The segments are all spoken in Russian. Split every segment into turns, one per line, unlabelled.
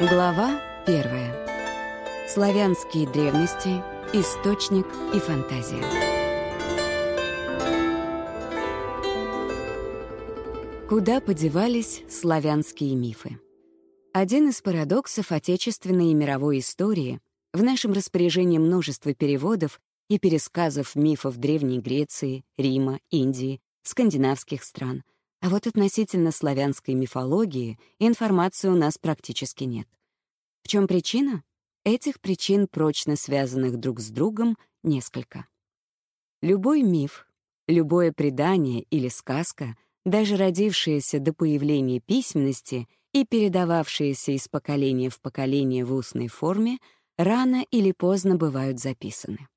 Глава первая. Славянские древности, источник и фантазия. Куда подевались славянские мифы? Один из парадоксов отечественной и мировой истории — в нашем распоряжении множество переводов и пересказов мифов Древней Греции, Рима, Индии, скандинавских стран — а вот относительно славянской мифологии информации у нас практически нет. В чем причина? Этих причин, прочно связанных друг с другом, несколько. Любой миф, любое предание или сказка, даже родившаяся до появления письменности и передававшаяся из поколения в поколение в устной форме, рано или поздно бывают записаны.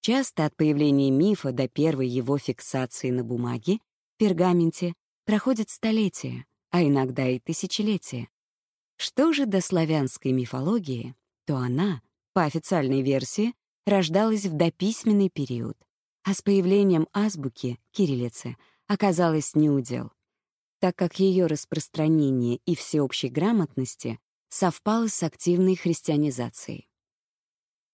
Часто от появления мифа до первой его фиксации на бумаге, пергаменте, проходят столетия, а иногда и тысячелетия. Что же до славянской мифологии, то она, по официальной версии, рождалась в дописьменный период, а с появлением азбуки, кириллицы, оказалась неудел, так как ее распространение и всеобщей грамотности совпало с активной христианизацией.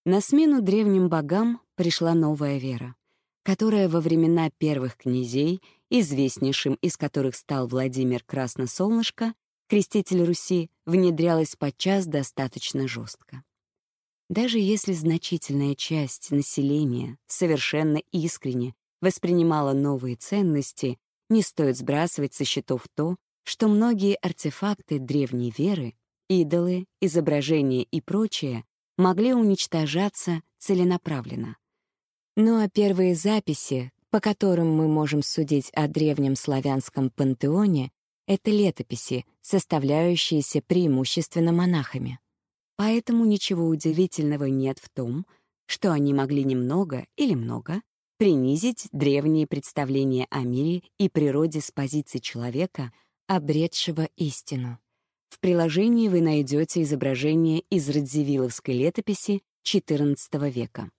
На смену древним богам пришла новая вера, которая во времена первых князей известнейшим из которых стал Владимир Красносолнышко, креститель Руси, внедрялась подчас достаточно жестко. Даже если значительная часть населения совершенно искренне воспринимала новые ценности, не стоит сбрасывать со счетов то, что многие артефакты древней веры, идолы, изображения и прочее могли уничтожаться целенаправленно. Ну а первые записи, по которым мы можем судить о древнем славянском пантеоне, это летописи, составляющиеся преимущественно монахами. Поэтому ничего удивительного нет в том, что они могли немного или много принизить древние представления о мире и природе с позиции человека, обретшего истину. В приложении вы найдете изображение из Радзивилловской летописи XIV века.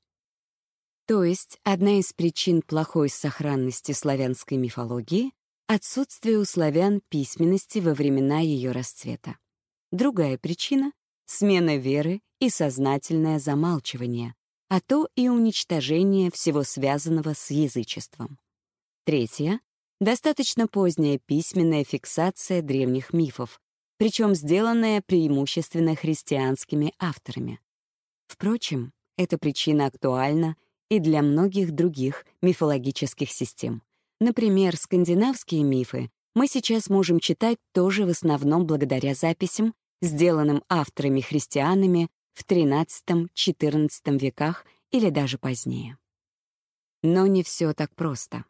То есть одна из причин плохой сохранности славянской мифологии — отсутствие у славян письменности во времена ее расцвета. Другая причина — смена веры и сознательное замалчивание, а то и уничтожение всего связанного с язычеством. Третья — достаточно поздняя письменная фиксация древних мифов, причем сделанная преимущественно христианскими авторами. Впрочем, эта причина актуальна и для многих других мифологических систем. Например, скандинавские мифы мы сейчас можем читать тоже в основном благодаря записям, сделанным авторами-христианами в XIII-XIV веках или даже позднее. Но не все так просто.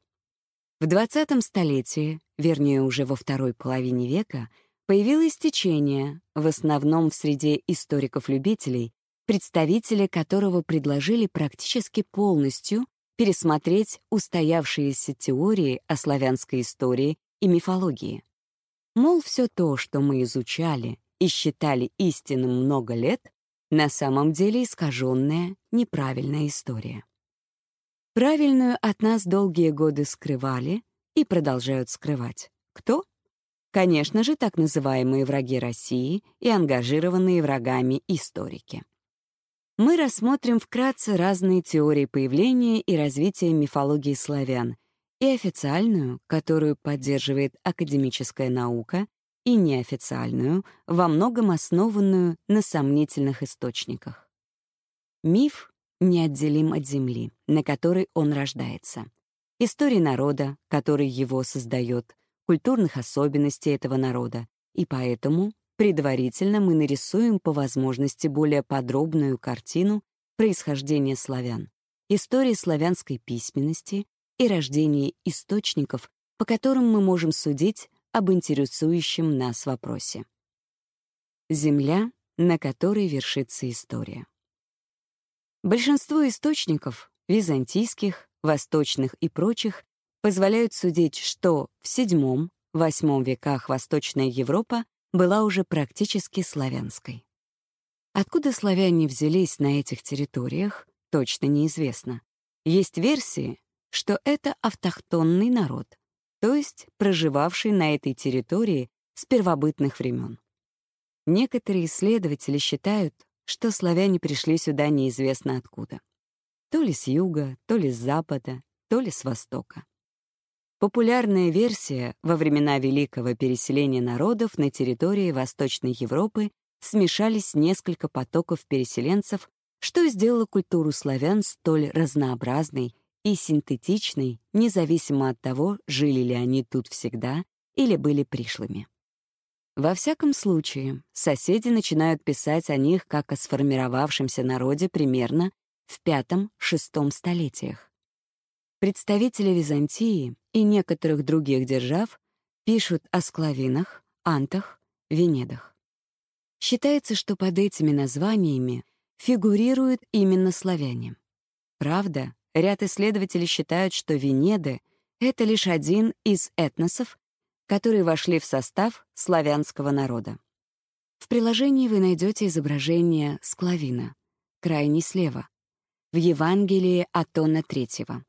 В XX столетии, вернее уже во второй половине века, появилось течение, в основном в среде историков-любителей, представители которого предложили практически полностью пересмотреть устоявшиеся теории о славянской истории и мифологии. Мол, все то, что мы изучали и считали истинным много лет, на самом деле искаженная, неправильная история. Правильную от нас долгие годы скрывали и продолжают скрывать. Кто? Конечно же, так называемые враги России и ангажированные врагами историки мы рассмотрим вкратце разные теории появления и развития мифологии славян, и официальную, которую поддерживает академическая наука, и неофициальную, во многом основанную на сомнительных источниках. Миф неотделим от земли, на которой он рождается. Истории народа, который его создает, культурных особенностей этого народа, и поэтому Предварительно мы нарисуем по возможности более подробную картину происхождения славян, истории славянской письменности и рождения источников, по которым мы можем судить об интересующем нас вопросе. Земля, на которой вершится история. Большинство источников, византийских, восточных и прочих, позволяют судить, что в VII-VIII веках Восточная Европа была уже практически славянской. Откуда славяне взялись на этих территориях, точно неизвестно. Есть версии, что это автохтонный народ, то есть проживавший на этой территории с первобытных времен. Некоторые исследователи считают, что славяне пришли сюда неизвестно откуда. То ли с юга, то ли с запада, то ли с востока. Популярная версия во времена великого переселения народов на территории Восточной Европы смешались несколько потоков переселенцев, что сделало культуру славян столь разнообразной и синтетичной, независимо от того, жили ли они тут всегда или были пришлыми. Во всяком случае, соседи начинают писать о них как о сформировавшемся народе примерно в V-VI столетиях. Представители Византии и некоторых других держав пишут о склавинах, антах, венедах. Считается, что под этими названиями фигурируют именно славяне. Правда, ряд исследователей считают, что венеды — это лишь один из этносов, которые вошли в состав славянского народа. В приложении вы найдете изображение склавина, крайне слева, в Евангелии Атона III.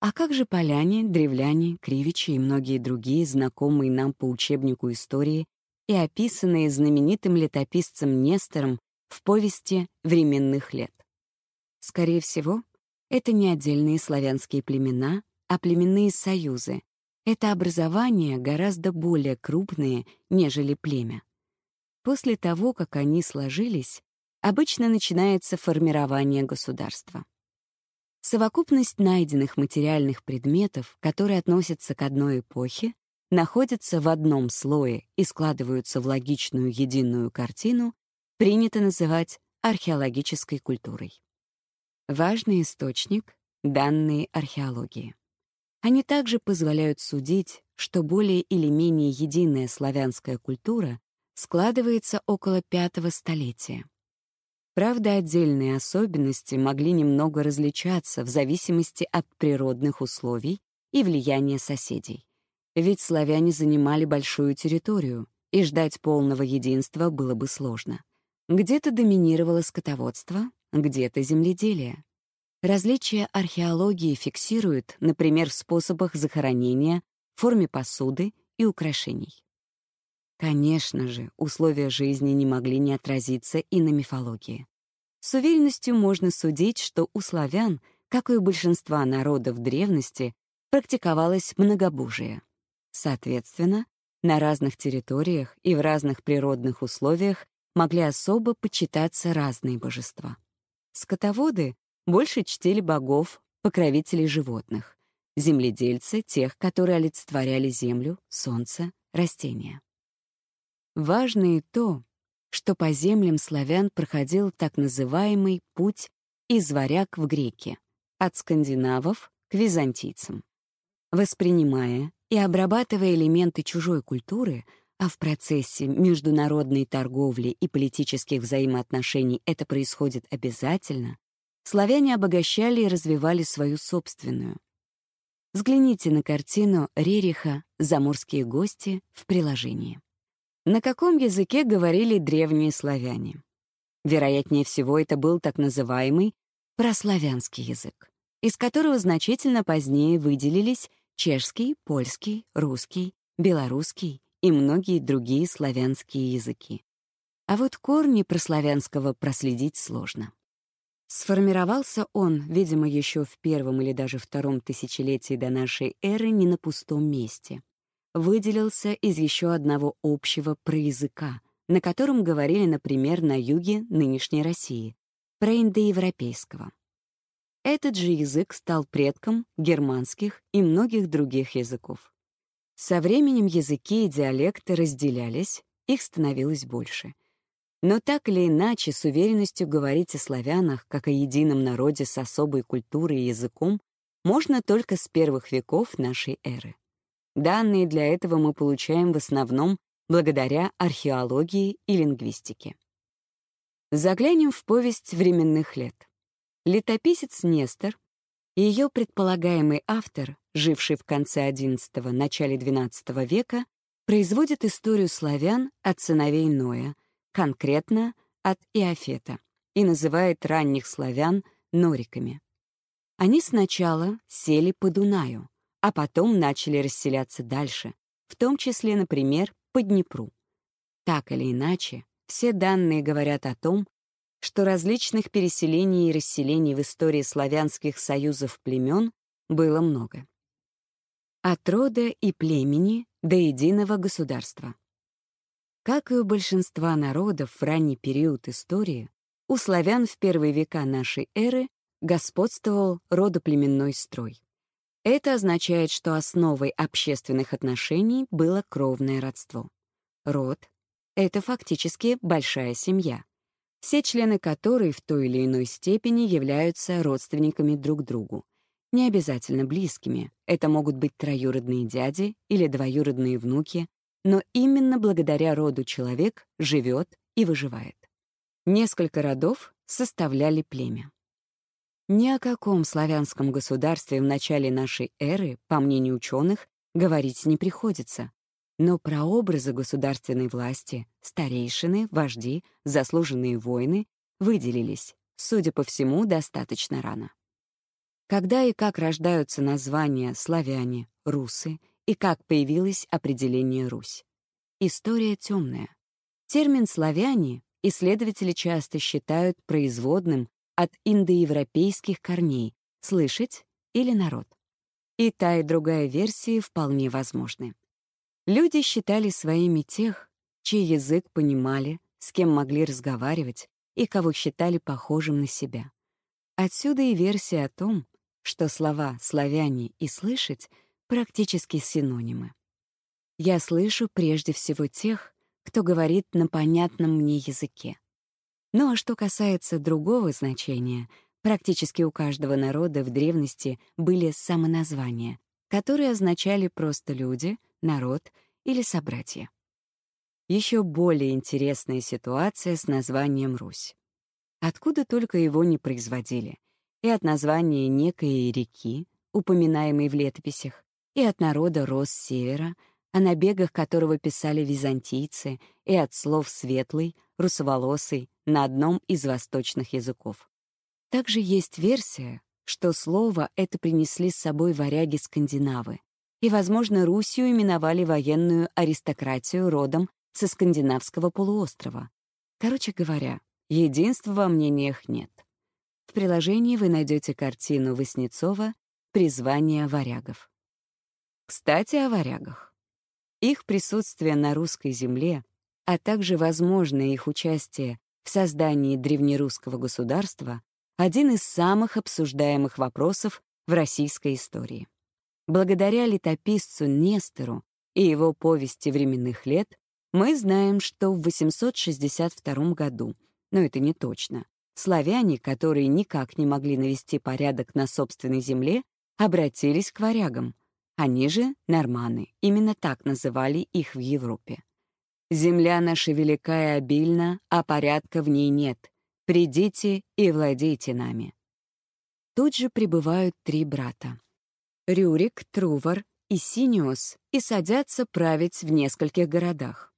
А как же поляне, древляне, кривичи и многие другие, знакомые нам по учебнику истории и описанные знаменитым летописцем Нестором в повести «Временных лет»? Скорее всего, это не отдельные славянские племена, а племенные союзы. Это образования гораздо более крупные, нежели племя. После того, как они сложились, обычно начинается формирование государства. Совокупность найденных материальных предметов, которые относятся к одной эпохе, находятся в одном слое и складываются в логичную единую картину, принято называть археологической культурой. Важный источник — данные археологии. Они также позволяют судить, что более или менее единая славянская культура складывается около пятого столетия. Правда, отдельные особенности могли немного различаться в зависимости от природных условий и влияния соседей. Ведь славяне занимали большую территорию, и ждать полного единства было бы сложно. Где-то доминировало скотоводство, где-то земледелие. Различия археологии фиксируют, например, в способах захоронения, форме посуды и украшений. Конечно же, условия жизни не могли не отразиться и на мифологии. С уверенностью можно судить, что у славян, как и у большинства народов древности, практиковалось многобожие. Соответственно, на разных территориях и в разных природных условиях могли особо почитаться разные божества. Скотоводы больше чтили богов, покровителей животных, земледельцы — тех, которые олицетворяли землю, солнце, растения. Важно и то, что по землям славян проходил так называемый путь из варяг в греки, от скандинавов к византийцам. Воспринимая и обрабатывая элементы чужой культуры, а в процессе международной торговли и политических взаимоотношений это происходит обязательно, славяне обогащали и развивали свою собственную. Взгляните на картину Рериха «Заморские гости» в приложении. На каком языке говорили древние славяне? Вероятнее всего, это был так называемый прославянский язык, из которого значительно позднее выделились чешский, польский, русский, белорусский и многие другие славянские языки. А вот корни прославянского проследить сложно. Сформировался он, видимо, еще в первом или даже втором тысячелетии до нашей эры не на пустом месте выделился из еще одного общего проязыка, на котором говорили, например, на юге нынешней России, проиндоевропейского. Этот же язык стал предком германских и многих других языков. Со временем языки и диалекты разделялись, их становилось больше. Но так или иначе, с уверенностью говорить о славянах, как о едином народе с особой культурой и языком, можно только с первых веков нашей эры. Данные для этого мы получаем в основном благодаря археологии и лингвистике. Заглянем в повесть временных лет. Летописец Нестор и ее предполагаемый автор, живший в конце XI — начале XII века, производит историю славян от сыновей Ноя, конкретно от Иофета, и называет ранних славян нориками. Они сначала сели по Дунаю, а потом начали расселяться дальше, в том числе, например, по Днепру. Так или иначе, все данные говорят о том, что различных переселений и расселений в истории славянских союзов племен было много. От рода и племени до единого государства. Как и у большинства народов в ранний период истории, у славян в первые века нашей эры господствовал родоплеменной строй. Это означает, что основой общественных отношений было кровное родство. Род — это фактически большая семья, все члены которой в той или иной степени являются родственниками друг другу. Не обязательно близкими, это могут быть троюродные дяди или двоюродные внуки, но именно благодаря роду человек живет и выживает. Несколько родов составляли племя. Ни о каком славянском государстве в начале нашей эры, по мнению ученых, говорить не приходится. Но прообразы государственной власти, старейшины, вожди, заслуженные воины выделились, судя по всему, достаточно рано. Когда и как рождаются названия славяне, русы, и как появилось определение «Русь». История темная. Термин «славяне» исследователи часто считают производным от индоевропейских корней «слышать» или «народ». И та, и другая версии вполне возможны. Люди считали своими тех, чей язык понимали, с кем могли разговаривать и кого считали похожим на себя. Отсюда и версия о том, что слова «славяне» и «слышать» практически синонимы. Я слышу прежде всего тех, кто говорит на понятном мне языке. Ну а что касается другого значения, практически у каждого народа в древности были самоназвания, которые означали просто люди, народ или собратья. Еще более интересная ситуация с названием Русь. Откуда только его не производили. И от названия некой реки, упоминаемой в летописях, и от народа рос севера, о набегах которого писали византийцы, и от слов «светлый», «русоволосый» на одном из восточных языков. Также есть версия, что слово это принесли с собой варяги-скандинавы, и, возможно, Русью именовали военную аристократию родом со скандинавского полуострова. Короче говоря, единства во мнениях нет. В приложении вы найдете картину Васнецова «Призвание варягов». Кстати, о варягах. Их присутствие на русской земле, а также возможное их участие в создании древнерусского государства — один из самых обсуждаемых вопросов в российской истории. Благодаря летописцу Нестору и его повести временных лет мы знаем, что в 862 году, но это не точно, славяне, которые никак не могли навести порядок на собственной земле, обратились к варягам, они же — норманы, именно так называли их в Европе. «Земля наша велика и обильна, а порядка в ней нет. Придите и владейте нами». Тут же прибывают три брата — Рюрик, Трувор и Синиус и садятся править в нескольких городах.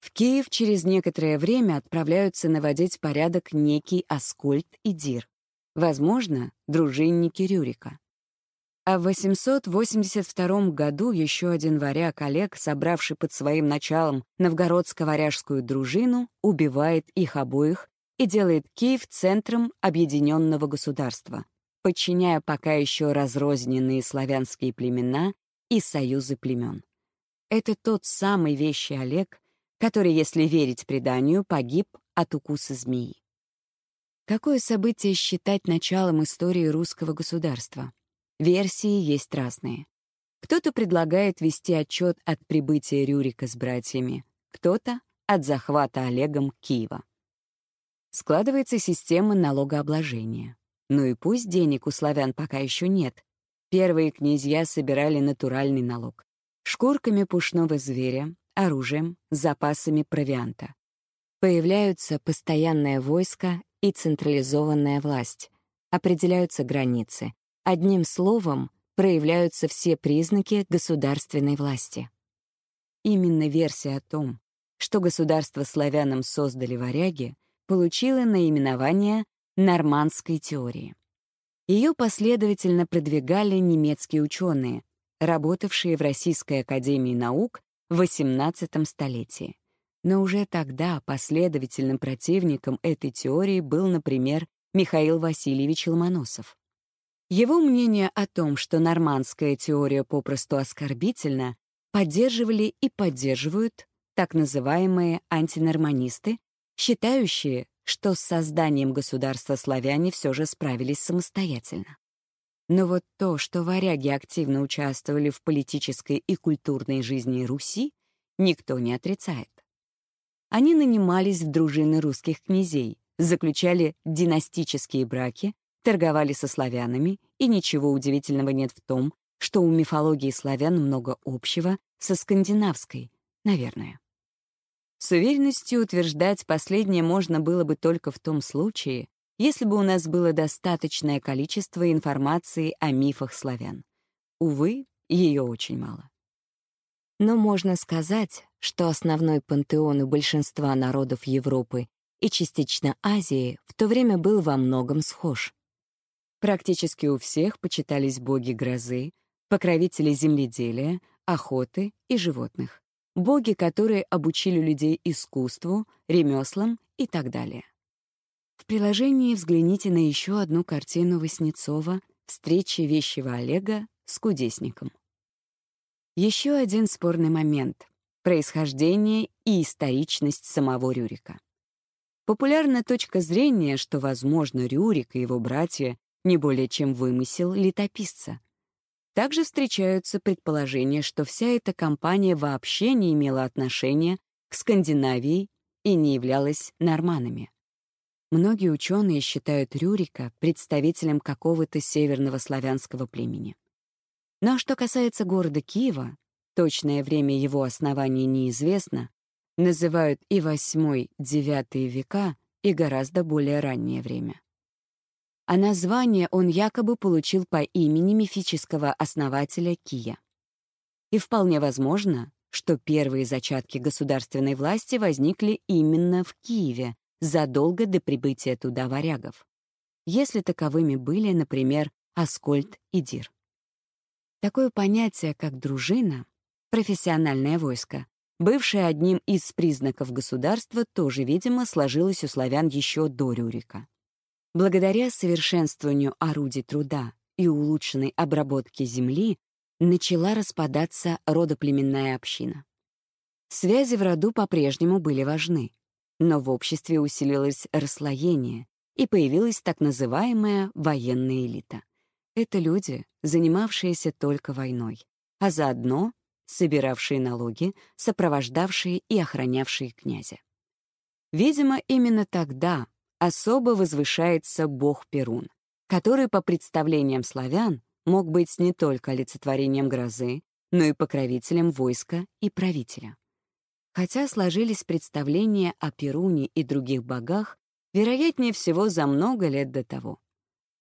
В Киев через некоторое время отправляются наводить порядок некий Аскольд и Дир, возможно, дружинники Рюрика. А в 882 году еще один варяг Олег, собравший под своим началом новгородско-варяжскую дружину, убивает их обоих и делает Киев центром объединенного государства, подчиняя пока еще разрозненные славянские племена и союзы племен. Это тот самый вещий Олег, который, если верить преданию, погиб от укуса змеи. Какое событие считать началом истории русского государства? Версии есть разные. Кто-то предлагает вести отчет от прибытия Рюрика с братьями, кто-то — от захвата Олегом Киева. Складывается система налогообложения. Ну и пусть денег у славян пока еще нет. Первые князья собирали натуральный налог. Шкурками пушного зверя, оружием, запасами провианта. Появляются постоянное войско и централизованная власть. Определяются границы, Одним словом, проявляются все признаки государственной власти. Именно версия о том, что государство славянам создали варяги, получила наименование нормандской теории. Ее последовательно продвигали немецкие ученые, работавшие в Российской академии наук в XVIII столетии. Но уже тогда последовательным противником этой теории был, например, Михаил Васильевич Ломоносов. Его мнение о том, что нормандская теория попросту оскорбительна, поддерживали и поддерживают так называемые антинорманисты, считающие, что с созданием государства славяне все же справились самостоятельно. Но вот то, что варяги активно участвовали в политической и культурной жизни Руси, никто не отрицает. Они нанимались в дружины русских князей, заключали династические браки, торговали со славянами, и ничего удивительного нет в том, что у мифологии славян много общего со скандинавской, наверное. С уверенностью утверждать последнее можно было бы только в том случае, если бы у нас было достаточное количество информации о мифах славян. Увы, ее очень мало. Но можно сказать, что основной пантеон у большинства народов Европы и частично Азии в то время был во многом схож. Практически у всех почитались боги грозы, покровители земледелия, охоты и животных боги, которые обучили людей искусству, ремеслам и так далее. В приложении взгляните на еще одну картину Васнецова «Встречи вещего Олега с кудесником». Еще один спорный момент — происхождение и историчность самого Рюрика. Популярна точка зрения, что, возможно, Рюрик и его братья не более чем вымысел летописца — также встречаются предположения, что вся эта компания вообще не имела отношения к Скандинавии и не являлась норманами. Многие ученые считают Рюрика представителем какого-то северного славянского племени. Но что касается города Киева, точное время его основания неизвестно, называют и VIII-IX века, и гораздо более раннее время а название он якобы получил по имени мифического основателя Кия. И вполне возможно, что первые зачатки государственной власти возникли именно в Киеве, задолго до прибытия туда варягов, если таковыми были, например, Аскольд и Дир. Такое понятие, как дружина, профессиональное войско, бывшее одним из признаков государства, тоже, видимо, сложилось у славян еще до Рюрика. Благодаря совершенствованию орудий труда и улучшенной обработке земли начала распадаться родоплеменная община. Связи в роду по-прежнему были важны, но в обществе усилилось расслоение, и появилась так называемая военная элита. Это люди, занимавшиеся только войной, а заодно собиравшие налоги, сопровождавшие и охранявшие князя. Видимо, именно тогда особо возвышается бог Перун, который, по представлениям славян, мог быть не только олицетворением грозы, но и покровителем войска и правителя. Хотя сложились представления о Перуне и других богах, вероятнее всего, за много лет до того.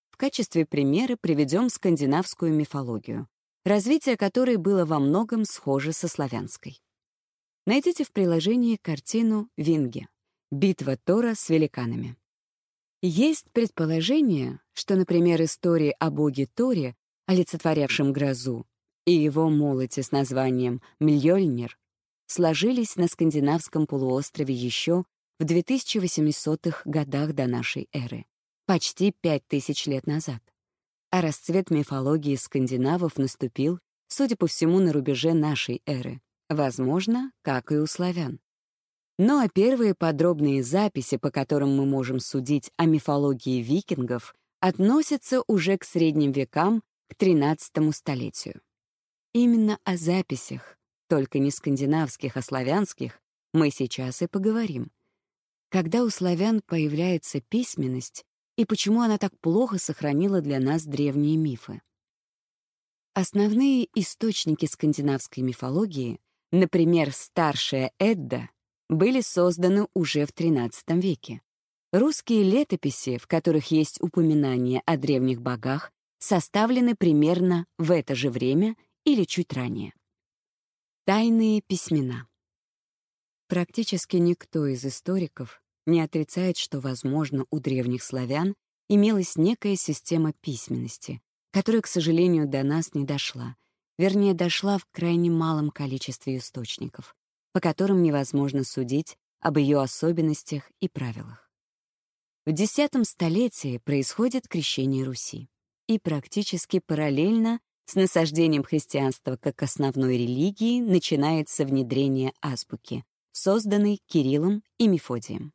В качестве примера приведем скандинавскую мифологию, развитие которой было во многом схоже со славянской. Найдите в приложении картину «Винге» — «Битва Тора с великанами». Есть предположение, что, например, истории о боге Торе, олицетворявшем грозу, и его молоте с названием Мльёльнир сложились на скандинавском полуострове еще в 2800-х годах до нашей эры, почти 5000 лет назад. А расцвет мифологии скандинавов наступил, судя по всему, на рубеже нашей эры, возможно, как и у славян. Ну а первые подробные записи, по которым мы можем судить о мифологии викингов, относятся уже к средним векам, к XIII столетию. Именно о записях, только не скандинавских, а славянских, мы сейчас и поговорим. Когда у славян появляется письменность, и почему она так плохо сохранила для нас древние мифы? Основные источники скандинавской мифологии, например, старшая Эдда, были созданы уже в XIII веке. Русские летописи, в которых есть упоминания о древних богах, составлены примерно в это же время или чуть ранее. Тайные письмена. Практически никто из историков не отрицает, что, возможно, у древних славян имелась некая система письменности, которая, к сожалению, до нас не дошла, вернее, дошла в крайне малом количестве источников. По которым невозможно судить об ее особенностях и правилах. В X столетии происходит крещение Руси, и практически параллельно с насаждением христианства как основной религии начинается внедрение азбуки, созданной Кириллом и Мефодием.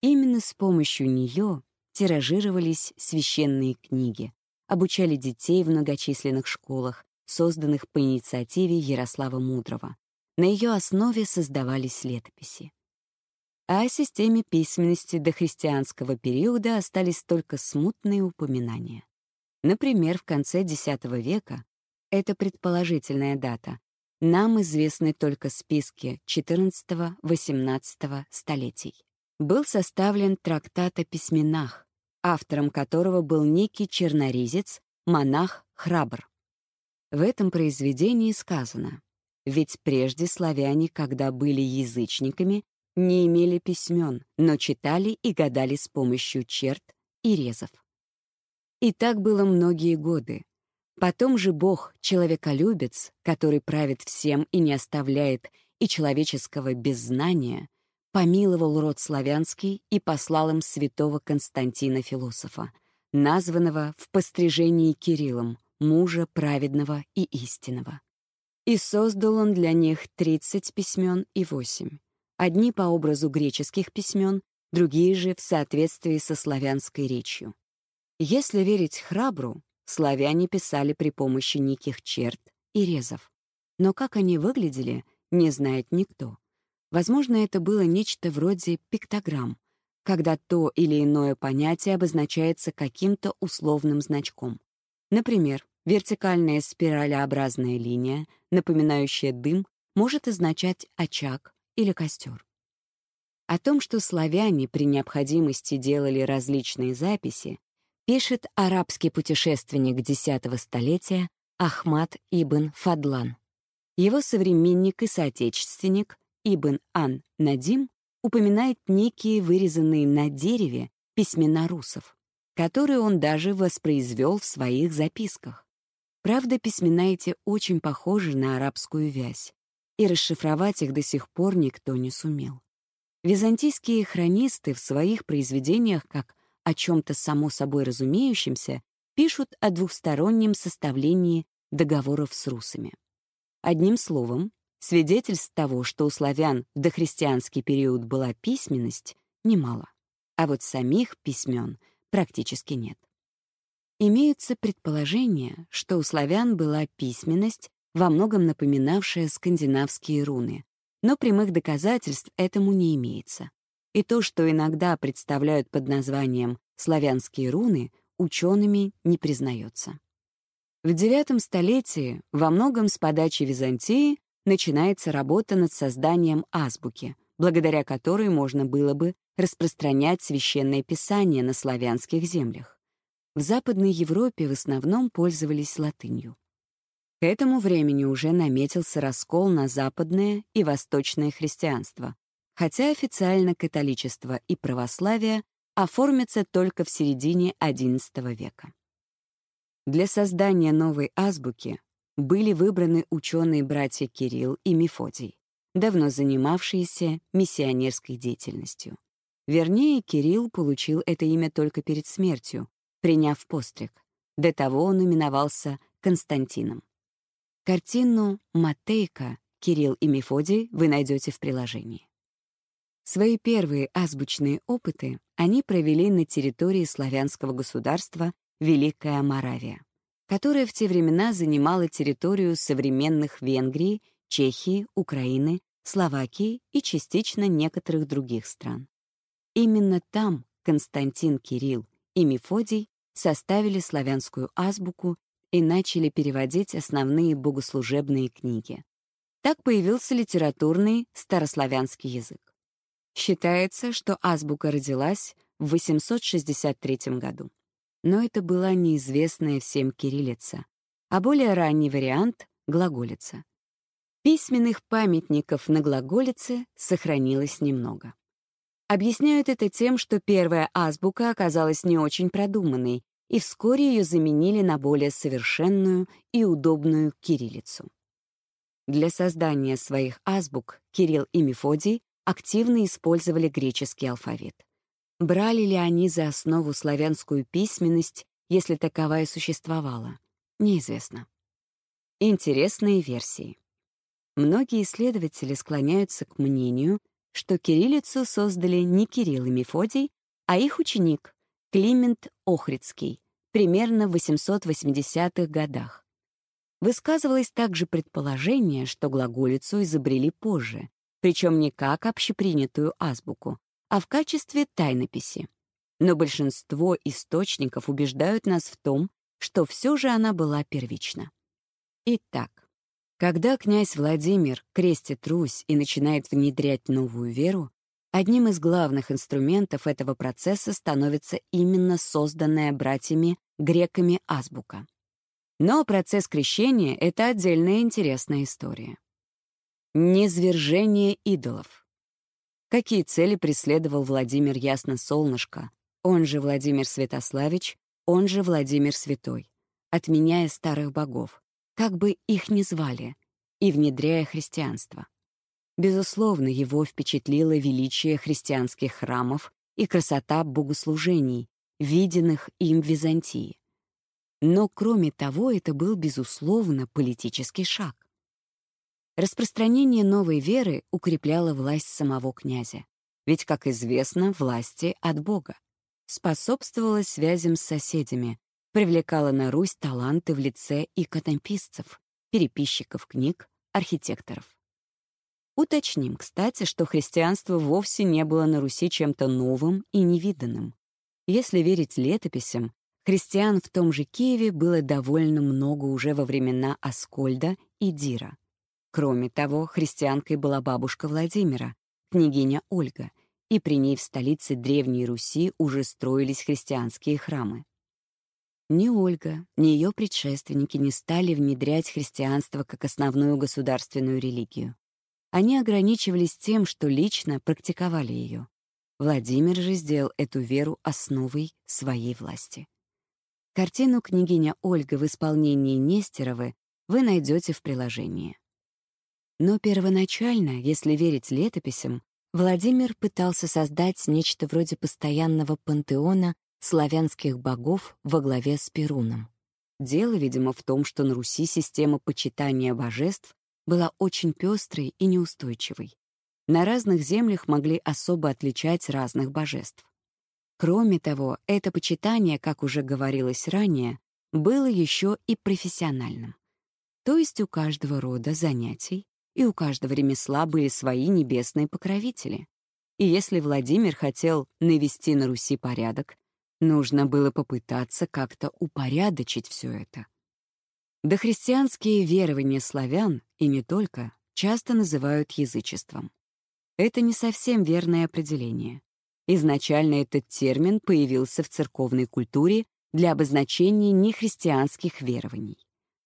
Именно с помощью нее тиражировались священные книги, обучали детей в многочисленных школах, созданных по инициативе Ярослава Мудрого. На ее основе создавались летописи. А о системе письменности до христианского периода остались только смутные упоминания. Например, в конце X века, это предположительная дата, нам известны только списки XIV-XVIII столетий. Был составлен трактат о письменах, автором которого был некий черноризец, монах Храбр. В этом произведении сказано, ведь прежде славяне, когда были язычниками, не имели письмен, но читали и гадали с помощью черт и резов. И так было многие годы. Потом же Бог, человеколюбец, который правит всем и не оставляет и человеческого беззнания, помиловал род славянский и послал им святого Константина Философа, названного в пострижении Кириллом, мужа праведного и истинного. И создал он для них тридцать письмен и восемь. Одни по образу греческих письмен, другие же в соответствии со славянской речью. Если верить храбру, славяне писали при помощи неких черт и резов. Но как они выглядели, не знает никто. Возможно, это было нечто вроде пиктограмм, когда то или иное понятие обозначается каким-то условным значком. Например, вертикальная спиралеобразная линия, напоминающая дым, может означать очаг или костер. О том, что славяне при необходимости делали различные записи, пишет арабский путешественник X столетия Ахмад ибн Фадлан. Его современник и соотечественник Ибн Ан-Надим упоминает некие вырезанные на дереве письмена русов, которые он даже воспроизвел в своих записках. Правда, письмена эти очень похожи на арабскую вязь, и расшифровать их до сих пор никто не сумел. Византийские хронисты в своих произведениях, как о чем-то само собой разумеющемся, пишут о двухстороннем составлении договоров с русами. Одним словом, Свидетельств того, что у славян в дохристианский период была письменность, немало, а вот самих письмен практически нет. Имеются предположения, что у славян была письменность, во многом напоминавшая скандинавские руны, но прямых доказательств этому не имеется. И то, что иногда представляют под названием «славянские руны», учеными не признается. В IX столетии во многом с подачи Византии начинается работа над созданием азбуки, благодаря которой можно было бы распространять священное писание на славянских землях. В Западной Европе в основном пользовались латынью. К этому времени уже наметился раскол на западное и восточное христианство, хотя официально католичество и православие оформятся только в середине XI века. Для создания новой азбуки были выбраны ученые-братья Кирилл и Мефодий, давно занимавшиеся миссионерской деятельностью. Вернее, Кирилл получил это имя только перед смертью, приняв постриг. До того он именовался Константином. Картину «Матейка» Кирилл и Мефодий вы найдете в приложении. Свои первые азбучные опыты они провели на территории славянского государства Великая Моравия которая в те времена занимала территорию современных Венгрии, Чехии, Украины, Словакии и частично некоторых других стран. Именно там Константин Кирилл и Мефодий составили славянскую азбуку и начали переводить основные богослужебные книги. Так появился литературный старославянский язык. Считается, что азбука родилась в 863 году но это была неизвестная всем кириллица, а более ранний вариант — глаголица. Письменных памятников на глаголице сохранилось немного. Объясняют это тем, что первая азбука оказалась не очень продуманной, и вскоре ее заменили на более совершенную и удобную кириллицу. Для создания своих азбук Кирилл и Мефодий активно использовали греческий алфавит. Брали ли они за основу славянскую письменность, если таковая существовала? Неизвестно. Интересные версии. Многие исследователи склоняются к мнению, что кириллицу создали не Кирилл и Мефодий, а их ученик Климент Охридский, примерно в 880-х годах. Высказывалось также предположение, что глаголицу изобрели позже, причем не как общепринятую азбуку, а в качестве тайнописи. Но большинство источников убеждают нас в том, что все же она была первична. Итак, когда князь Владимир крестит Русь и начинает внедрять новую веру, одним из главных инструментов этого процесса становится именно созданная братьями греками азбука. Но процесс крещения — это отдельная интересная история. Низвержение идолов. Какие цели преследовал Владимир Ясно-Солнышко, он же Владимир Святославич, он же Владимир Святой, отменяя старых богов, как бы их ни звали, и внедряя христианство. Безусловно, его впечатлило величие христианских храмов и красота богослужений, виденных им в Византии. Но, кроме того, это был, безусловно, политический шаг. Распространение новой веры укрепляло власть самого князя, ведь, как известно, власти от Бога. Способствовало связям с соседями, привлекала на Русь таланты в лице иконописцев, переписчиков книг, архитекторов. Уточним, кстати, что христианство вовсе не было на Руси чем-то новым и невиданным. Если верить летописям, христиан в том же Киеве было довольно много уже во времена Аскольда и Дира. Кроме того, христианкой была бабушка Владимира, княгиня Ольга, и при ней в столице Древней Руси уже строились христианские храмы. Ни Ольга, ни ее предшественники не стали внедрять христианство как основную государственную религию. Они ограничивались тем, что лично практиковали ее. Владимир же сделал эту веру основой своей власти. Картину «Княгиня Ольга» в исполнении Нестеровы вы найдете в приложении. Но первоначально, если верить летописям, Владимир пытался создать нечто вроде постоянного пантеона славянских богов во главе с Перуном. Дело, видимо, в том, что на Руси система почитания божеств была очень пестрой и неустойчивой. На разных землях могли особо отличать разных божеств. Кроме того, это почитание, как уже говорилось ранее, было еще и профессиональным. То есть у каждого рода занятий и у каждого ремесла были свои небесные покровители. И если Владимир хотел навести на Руси порядок, Нужно было попытаться как-то упорядочить все это. Дохристианские верования славян, и не только, часто называют язычеством. Это не совсем верное определение. Изначально этот термин появился в церковной культуре для обозначения нехристианских верований.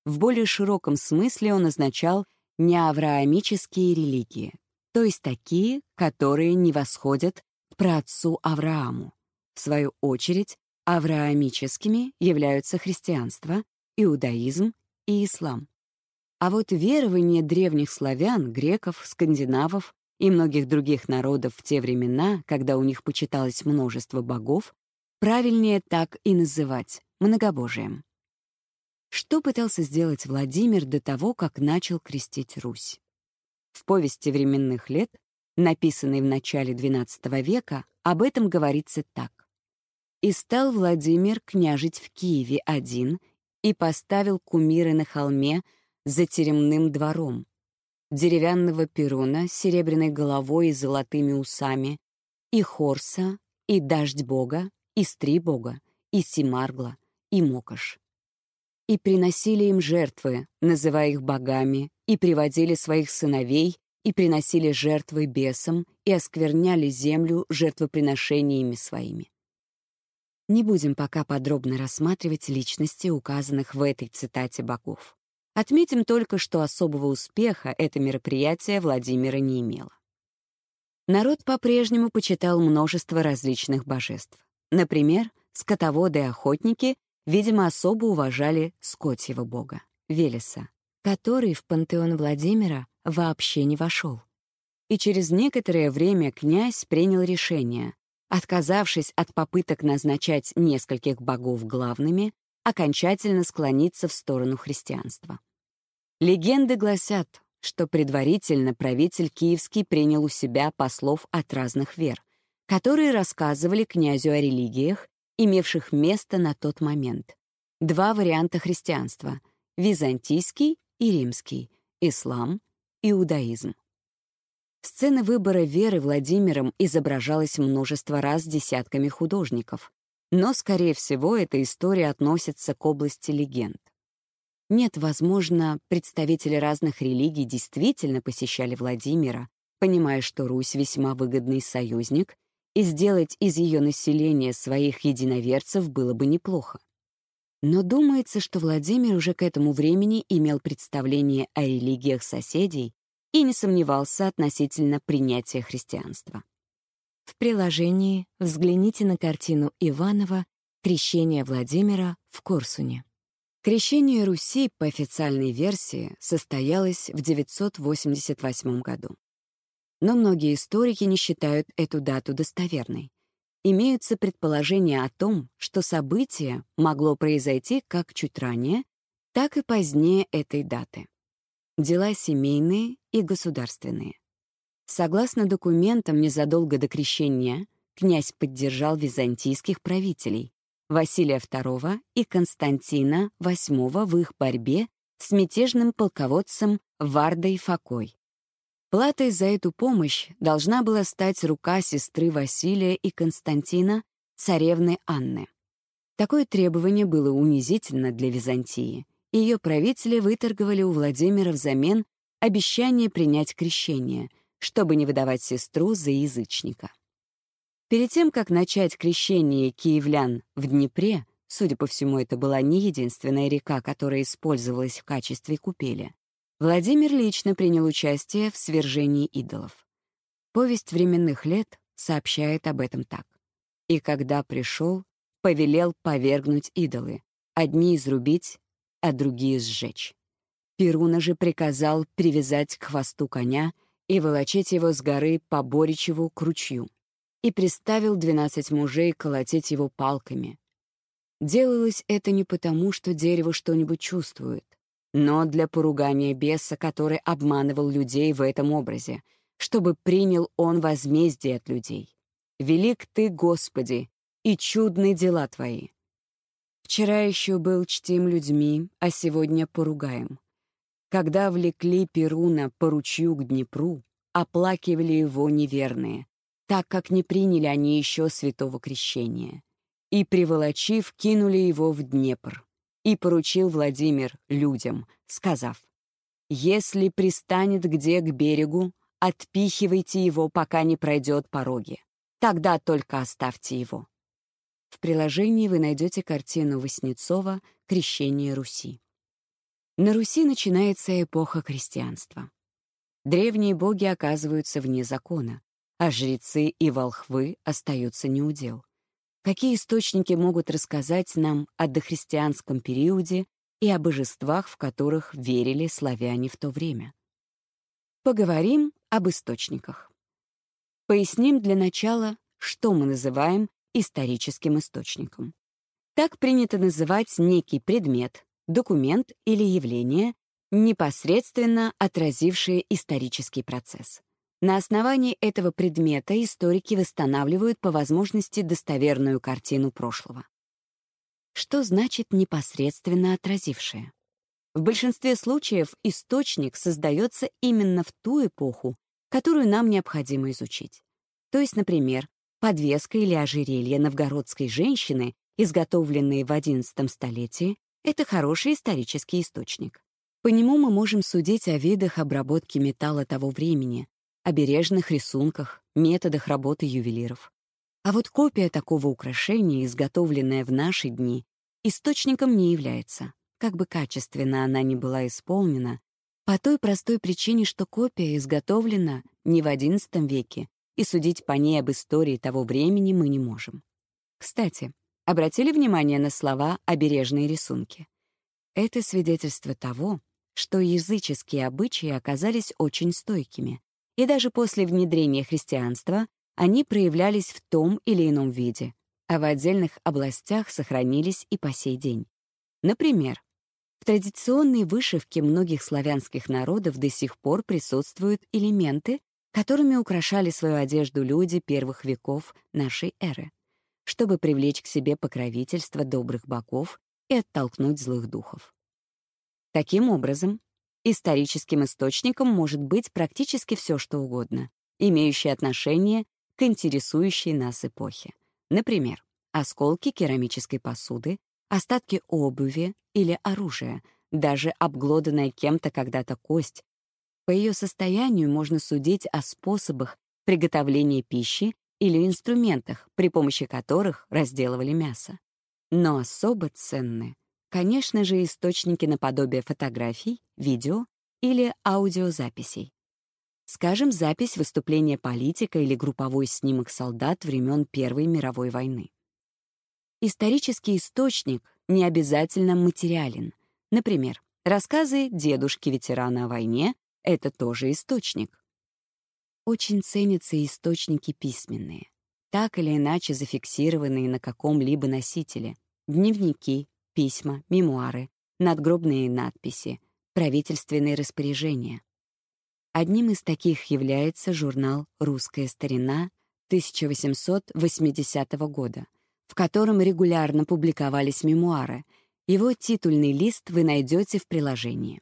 В более широком смысле он означал неавраамические религии, то есть такие, которые не восходят к праотцу Аврааму. В свою очередь, авраамическими являются христианство, иудаизм и ислам. А вот верования древних славян, греков, скандинавов и многих других народов в те времена, когда у них почиталось множество богов, правильнее так и называть — многобожием. Что пытался сделать Владимир до того, как начал крестить Русь? В повести временных лет, написанной в начале XII века, об этом говорится так. И стал Владимир княжить в Киеве один и поставил кумиры на холме за теремным двором. Деревянного перуна с серебряной головой и золотыми усами, и Хорса, и Дождь Бога, и Стри Бога, и Симаргла, и Мокош. И приносили им жертвы, называя их богами, и приводили своих сыновей, и приносили жертвы бесам, и оскверняли землю жертвоприношениями своими. Не будем пока подробно рассматривать личности, указанных в этой цитате богов. Отметим только, что особого успеха это мероприятие Владимира не имело. Народ по-прежнему почитал множество различных божеств. Например, скотоводы и охотники, видимо, особо уважали скотьего бога, Велеса, который в пантеон Владимира вообще не вошел. И через некоторое время князь принял решение, отказавшись от попыток назначать нескольких богов главными, окончательно склониться в сторону христианства. Легенды гласят, что предварительно правитель Киевский принял у себя послов от разных вер, которые рассказывали князю о религиях, имевших место на тот момент. Два варианта христианства — византийский и римский, ислам, иудаизм. Сцена выбора веры Владимиром изображалась множество раз десятками художников, но, скорее всего, эта история относится к области легенд. Нет, возможно, представители разных религий действительно посещали Владимира, понимая, что Русь весьма выгодный союзник, и сделать из ее населения своих единоверцев было бы неплохо. Но думается, что Владимир уже к этому времени имел представление о религиях соседей и не сомневался относительно принятия христианства. В приложении взгляните на картину Иванова «Крещение Владимира в Корсуне». Крещение Руси, по официальной версии, состоялось в 988 году. Но многие историки не считают эту дату достоверной. Имеются предположения о том, что событие могло произойти как чуть ранее, так и позднее этой даты. Дела семейные и государственные. Согласно документам, незадолго до крещения князь поддержал византийских правителей, Василия II и Константина VIII в их борьбе с мятежным полководцем Вардой Фокой. Платой за эту помощь должна была стать рука сестры Василия и Константина, царевны Анны. Такое требование было унизительно для Византии. Ее правители выторговали у Владимира взамен обещание принять крещение, чтобы не выдавать сестру за язычника. Перед тем, как начать крещение киевлян в Днепре, судя по всему, это была не единственная река, которая использовалась в качестве купели, Владимир лично принял участие в свержении идолов. Повесть временных лет сообщает об этом так. «И когда пришел, повелел повергнуть идолы, одни изрубить, а другие сжечь. Перуна же приказал привязать к хвосту коня и волочить его с горы по Боричеву к ручью и приставил двенадцать мужей колотить его палками. Делалось это не потому, что дерево что-нибудь чувствует, но для поругания беса, который обманывал людей в этом образе, чтобы принял он возмездие от людей. «Велик ты, Господи, и чудны дела твои». Вчера еще был чтим людьми, а сегодня поругаем. Когда влекли Перуна по ручью к Днепру, оплакивали его неверные, так как не приняли они еще святого крещения. И, приволочив, кинули его в Днепр. И поручил Владимир людям, сказав, «Если пристанет где к берегу, отпихивайте его, пока не пройдет пороги. Тогда только оставьте его». В приложении вы найдете картину Васнецова «Крещение Руси». На Руси начинается эпоха христианства. Древние боги оказываются вне закона, а жрецы и волхвы остаются неудел. Какие источники могут рассказать нам о дохристианском периоде и о божествах, в которых верили славяне в то время? Поговорим об источниках. Поясним для начала, что мы называем историческим источником. Так принято называть некий предмет, документ или явление, непосредственно отразившее исторический процесс. На основании этого предмета историки восстанавливают по возможности достоверную картину прошлого. Что значит непосредственно отразившее? В большинстве случаев источник создается именно в ту эпоху, которую нам необходимо изучить. То есть, например, подвеска или ожерелье новгородской женщины, изготовленные в XI столетии, это хороший исторический источник. По нему мы можем судить о видах обработки металла того времени, обережных рисунках, методах работы ювелиров. А вот копия такого украшения, изготовленная в наши дни, источником не является, как бы качественно она ни была исполнена, по той простой причине, что копия изготовлена не в XI веке, и судить по ней об истории того времени мы не можем. Кстати, обратили внимание на слова «обережные рисунки»? Это свидетельство того, что языческие обычаи оказались очень стойкими, и даже после внедрения христианства они проявлялись в том или ином виде, а в отдельных областях сохранились и по сей день. Например, в традиционной вышивке многих славянских народов до сих пор присутствуют элементы, которыми украшали свою одежду люди первых веков нашей эры, чтобы привлечь к себе покровительство добрых богов и оттолкнуть злых духов. Таким образом, историческим источником может быть практически все, что угодно, имеющее отношение к интересующей нас эпохе. Например, осколки керамической посуды, остатки обуви или оружия, даже обглоданная кем-то когда-то кость. По ее состоянию можно судить о способах приготовления пищи или инструментах, при помощи которых разделывали мясо. Но особо ценны, конечно же, источники наподобие фотографий, видео или аудиозаписей. Скажем, запись выступления политика или групповой снимок солдат времен Первой мировой войны. Исторический источник не обязательно материален. Например, рассказы дедушки-ветерана о войне — это тоже источник. Очень ценятся источники письменные, так или иначе зафиксированные на каком-либо носителе — дневники, письма, мемуары, надгробные надписи, правительственные распоряжения. Одним из таких является журнал «Русская старина» 1880 года — в котором регулярно публиковались мемуары. Его титульный лист вы найдете в приложении.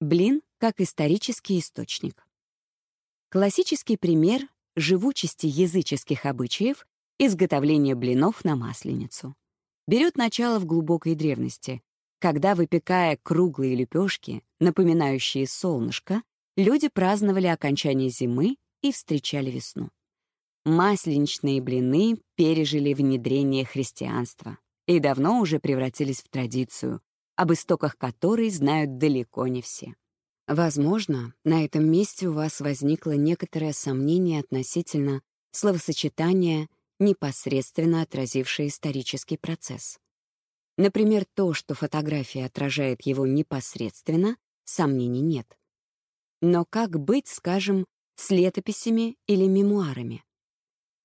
Блин как исторический источник. Классический пример живучести языческих обычаев — изготовление блинов на масленицу. Берет начало в глубокой древности, когда, выпекая круглые лепешки, напоминающие солнышко, люди праздновали окончание зимы и встречали весну масленичные блины пережили внедрение христианства и давно уже превратились в традицию, об истоках которой знают далеко не все. Возможно, на этом месте у вас возникло некоторое сомнение относительно словосочетания, непосредственно отразившее исторический процесс. Например, то, что фотография отражает его непосредственно, сомнений нет. Но как быть, скажем, с летописями или мемуарами?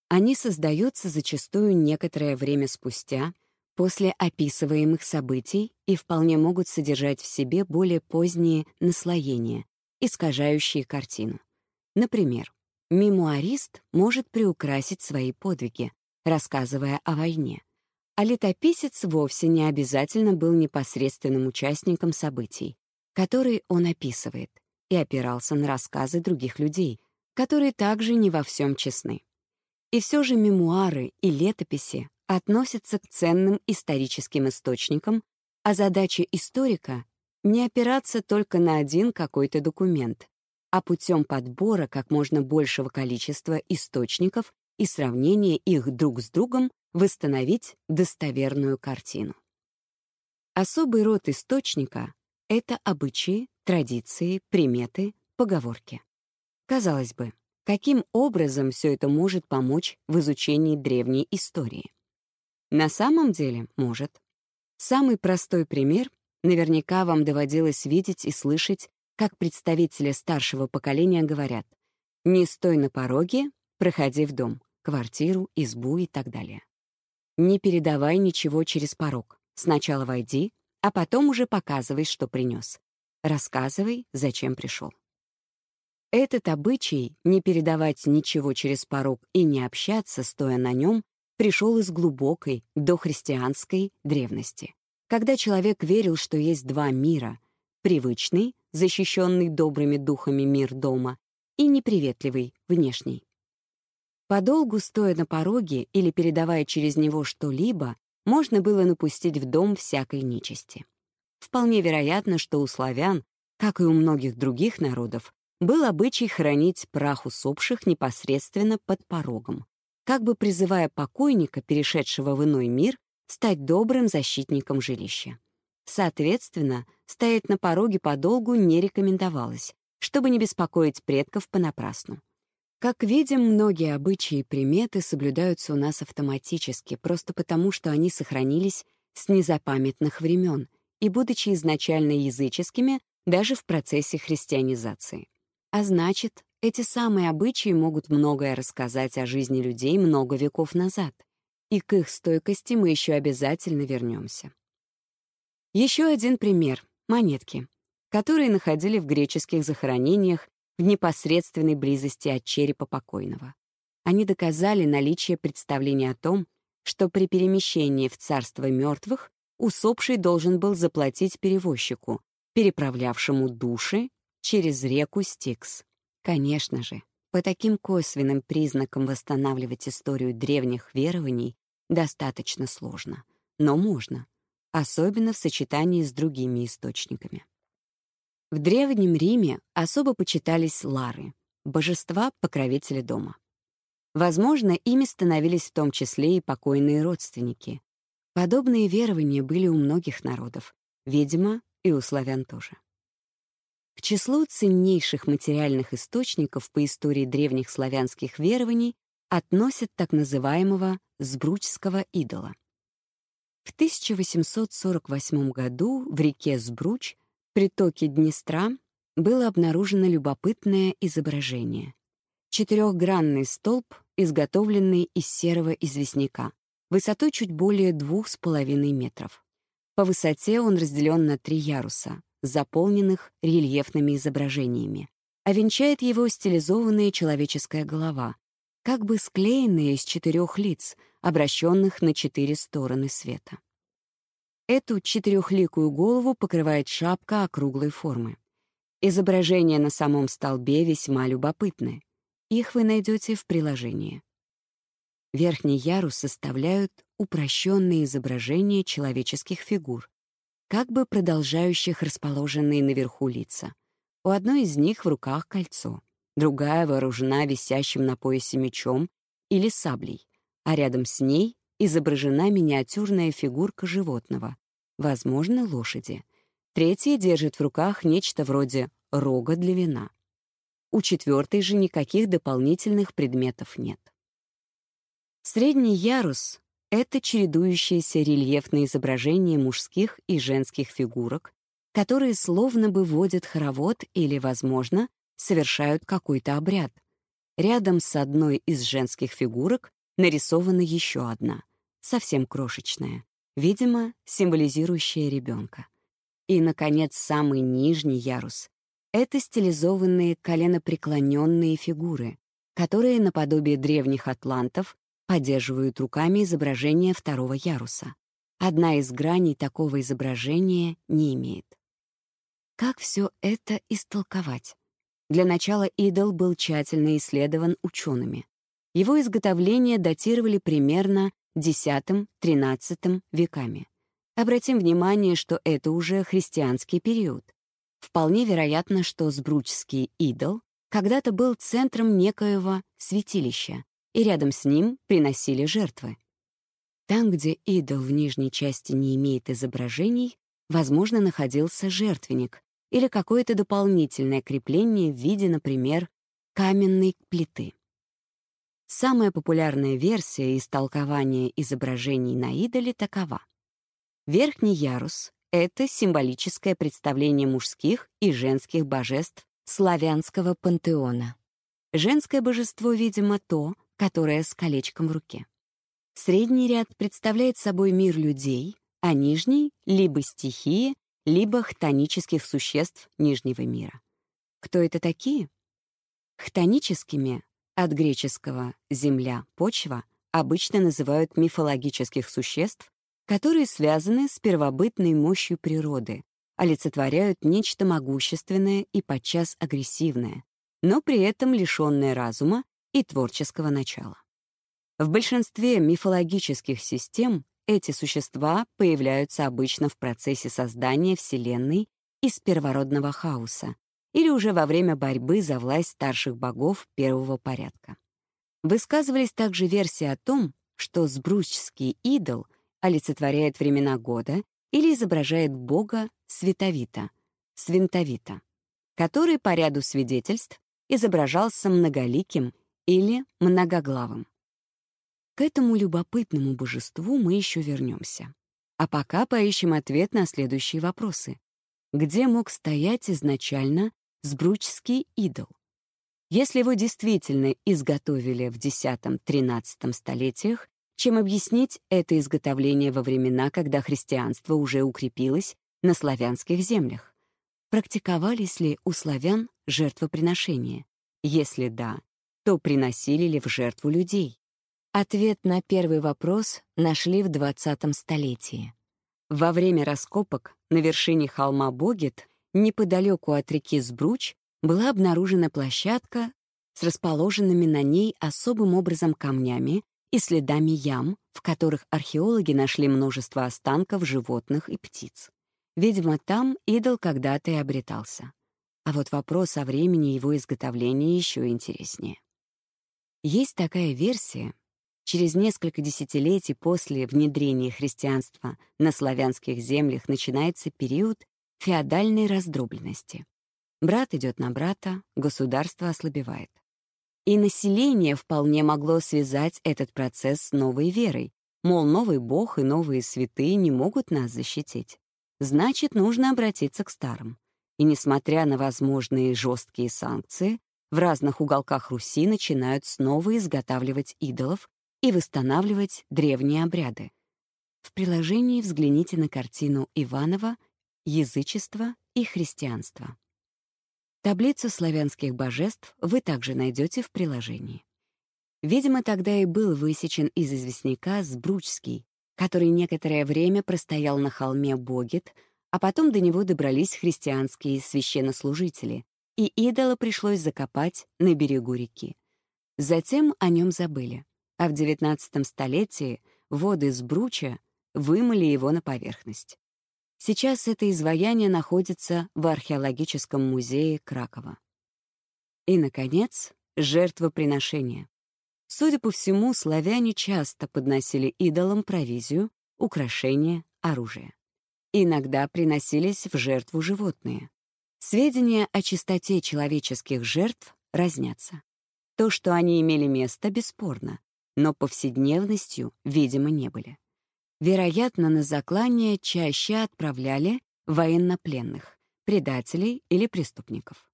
Они создаются зачастую некоторое время спустя, после описываемых событий и вполне могут содержать в себе более поздние наслоения, искажающие картину. Например, мемуарист может приукрасить свои подвиги, рассказывая о войне, а летописец вовсе не обязательно был непосредственным участником событий, которые он описывает, и опирался на рассказы других людей, которые также не во всем честны. И все же мемуары и летописи относятся к ценным историческим источникам, а задача историка — не опираться только на один какой-то документ, а путем подбора как можно большего количества источников и сравнения их друг с другом восстановить достоверную картину. Особый род источника — это обычаи, традиции, приметы, поговорки. Казалось бы, Каким образом все это может помочь в изучении древней истории? На самом деле, может. Самый простой пример — наверняка вам доводилось видеть и слышать, как представители старшего поколения говорят «не стой на пороге, проходи в дом, квартиру, избу и так далее». Не передавай ничего через порог. Сначала войди, а потом уже показывай, что принес. Рассказывай, зачем пришел. Этот обычай не передавать ничего через порог и не общаться, стоя на нем, пришел из глубокой, дохристианской древности, когда человек верил, что есть два мира — привычный, защищенный добрыми духами мир дома, и неприветливый, внешний. Подолгу, стоя на пороге или передавая через него что-либо, можно было напустить в дом всякой нечисти. Вполне вероятно, что у славян, как и у многих других народов, был обычай хранить прах усопших непосредственно под порогом, как бы призывая покойника, перешедшего в иной мир, стать добрым защитником жилища. Соответственно, стоять на пороге подолгу не рекомендовалось, чтобы не беспокоить предков понапрасну. Как видим, многие обычаи и приметы соблюдаются у нас автоматически, просто потому, что они сохранились с незапамятных времен и, будучи изначально языческими, даже в процессе христианизации. А значит, эти самые обычаи могут многое рассказать о жизни людей много веков назад, и к их стойкости мы еще обязательно вернемся. Еще один пример — монетки, которые находили в греческих захоронениях в непосредственной близости от черепа покойного. Они доказали наличие представления о том, что при перемещении в царство мертвых усопший должен был заплатить перевозчику, переправлявшему души через реку Стикс. Конечно же, по таким косвенным признакам восстанавливать историю древних верований достаточно сложно, но можно, особенно в сочетании с другими источниками. В Древнем Риме особо почитались лары, божества-покровители дома. Возможно, ими становились в том числе и покойные родственники. Подобные верования были у многих народов, видимо, и у славян тоже. К числу ценнейших материальных источников по истории древних славянских верований относят так называемого Сбручского идола. В 1848 году в реке Сбруч, притоке Днестра, было обнаружено любопытное изображение. Четырехгранный столб, изготовленный из серого известняка, высотой чуть более двух с половиной метров. По высоте он разделен на три яруса, заполненных рельефными изображениями, а венчает его стилизованная человеческая голова, как бы склеенная из четырех лиц, обращенных на четыре стороны света. Эту четырехликую голову покрывает шапка округлой формы. Изображения на самом столбе весьма любопытны. Их вы найдете в приложении. Верхний ярус составляют упрощенные изображения человеческих фигур, как бы продолжающих расположенные наверху лица. У одной из них в руках кольцо, другая вооружена висящим на поясе мечом или саблей, а рядом с ней изображена миниатюрная фигурка животного, возможно, лошади. Третья держит в руках нечто вроде рога для вина. У четвертой же никаких дополнительных предметов нет. Средний ярус это чередующиеся рельефные изображения мужских и женских фигурок, которые словно бы водят хоровод или, возможно, совершают какой-то обряд. Рядом с одной из женских фигурок нарисована еще одна, совсем крошечная, видимо, символизирующая ребенка. И, наконец, самый нижний ярус — это стилизованные коленопреклоненные фигуры, которые, наподобие древних атлантов, поддерживают руками изображение второго яруса. Одна из граней такого изображения не имеет. Как все это истолковать? Для начала идол был тщательно исследован учеными. Его изготовление датировали примерно X-XIII веками. Обратим внимание, что это уже христианский период. Вполне вероятно, что Сбручский идол когда-то был центром некоего святилища, и рядом с ним приносили жертвы. Там, где идол в нижней части не имеет изображений, возможно, находился жертвенник или какое-то дополнительное крепление в виде, например, каменной плиты. Самая популярная версия истолкования изображений на идоле такова. Верхний ярус — это символическое представление мужских и женских божеств славянского пантеона. Женское божество, видимо, то, которая с колечком в руке. Средний ряд представляет собой мир людей, а нижний — либо стихии, либо хтонических существ нижнего мира. Кто это такие? Хтоническими, от греческого «земля», «почва», обычно называют мифологических существ, которые связаны с первобытной мощью природы, олицетворяют нечто могущественное и подчас агрессивное, но при этом лишенное разума и творческого начала. В большинстве мифологических систем эти существа появляются обычно в процессе создания Вселенной из первородного хаоса или уже во время борьбы за власть старших богов первого порядка. Высказывались также версии о том, что сбручский идол олицетворяет времена года или изображает бога Световита, Свинтовита, который по ряду свидетельств изображался многоликим или многоглавым. К этому любопытному божеству мы еще вернемся. А пока поищем ответ на следующие вопросы. где мог стоять изначально сбручский идол. Если его действительно изготовили в X-XIII столетиях, чем объяснить это изготовление во времена, когда христианство уже укрепилось на славянских землях? Практиковались ли у славян жертвоприношения? Если да, то приносили ли в жертву людей? Ответ на первый вопрос нашли в 20 столетии. Во время раскопок на вершине холма Богет, неподалеку от реки Сбруч, была обнаружена площадка с расположенными на ней особым образом камнями и следами ям, в которых археологи нашли множество останков животных и птиц. Видимо, там идол когда-то и обретался. А вот вопрос о времени его изготовления еще интереснее. Есть такая версия, через несколько десятилетий после внедрения христианства на славянских землях начинается период феодальной раздробленности. Брат идет на брата, государство ослабевает. И население вполне могло связать этот процесс с новой верой, мол, новый бог и новые святые не могут нас защитить. Значит, нужно обратиться к старым. И несмотря на возможные жесткие санкции, в разных уголках Руси начинают снова изготавливать идолов и восстанавливать древние обряды. В приложении взгляните на картину Иванова «Язычество и христианство». Таблицу славянских божеств вы также найдете в приложении. Видимо, тогда и был высечен из известняка Сбручский, который некоторое время простоял на холме Богет, а потом до него добрались христианские священнослужители, и идола пришлось закопать на берегу реки. Затем о нем забыли, а в XIX столетии воды Сбруча вымыли его на поверхность. Сейчас это изваяние находится в археологическом музее Кракова. И, наконец, жертвоприношение. Судя по всему, славяне часто подносили идолам провизию, украшения, оружие. Иногда приносились в жертву животные. Сведения о чистоте человеческих жертв разнятся. То, что они имели место, бесспорно, но повседневностью, видимо, не были. Вероятно, на заклание чаще отправляли военнопленных, предателей или преступников.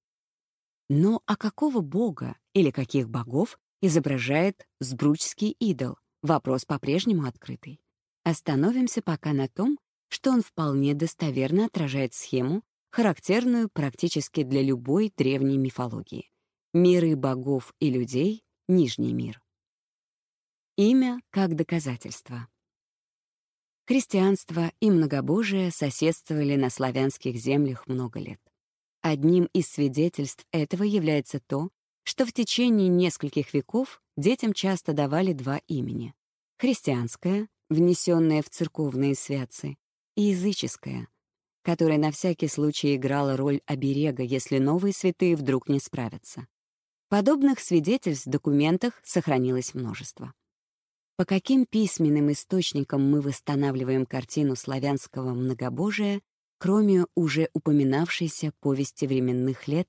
Но а какого бога или каких богов изображает сбручский идол? Вопрос по-прежнему открытый. Остановимся пока на том, что он вполне достоверно отражает схему, характерную практически для любой древней мифологии. Миры богов и людей — Нижний мир. Имя как доказательство. Христианство и многобожие соседствовали на славянских землях много лет. Одним из свидетельств этого является то, что в течение нескольких веков детям часто давали два имени — христианское, внесенное в церковные святцы, и языческое, которое на всякий случай играло роль оберега, если новые святые вдруг не справятся. Подобных свидетельств в документах сохранилось множество. По каким письменным источникам мы восстанавливаем картину славянского многобожия, кроме уже упоминавшейся повести временных лет?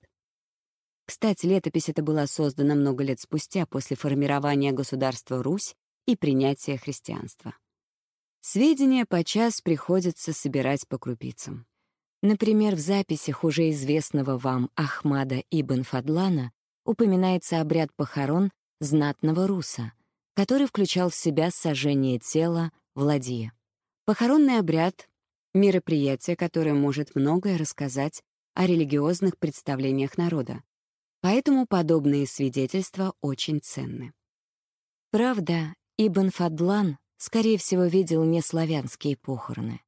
Кстати, летопись эта была создана много лет спустя после формирования государства Русь и принятия христианства. Сведения подчас приходится собирать по крупицам. Например, в записях уже известного вам Ахмада ибн Фадлана упоминается обряд похорон знатного руса — который включал в себя сожжение тела в. Похоронный обряд — мероприятие, которое может многое рассказать о религиозных представлениях народа, поэтому подобные свидетельства очень ценны. Правда, Ибн Фадлан, скорее всего, видел не славянские похороны,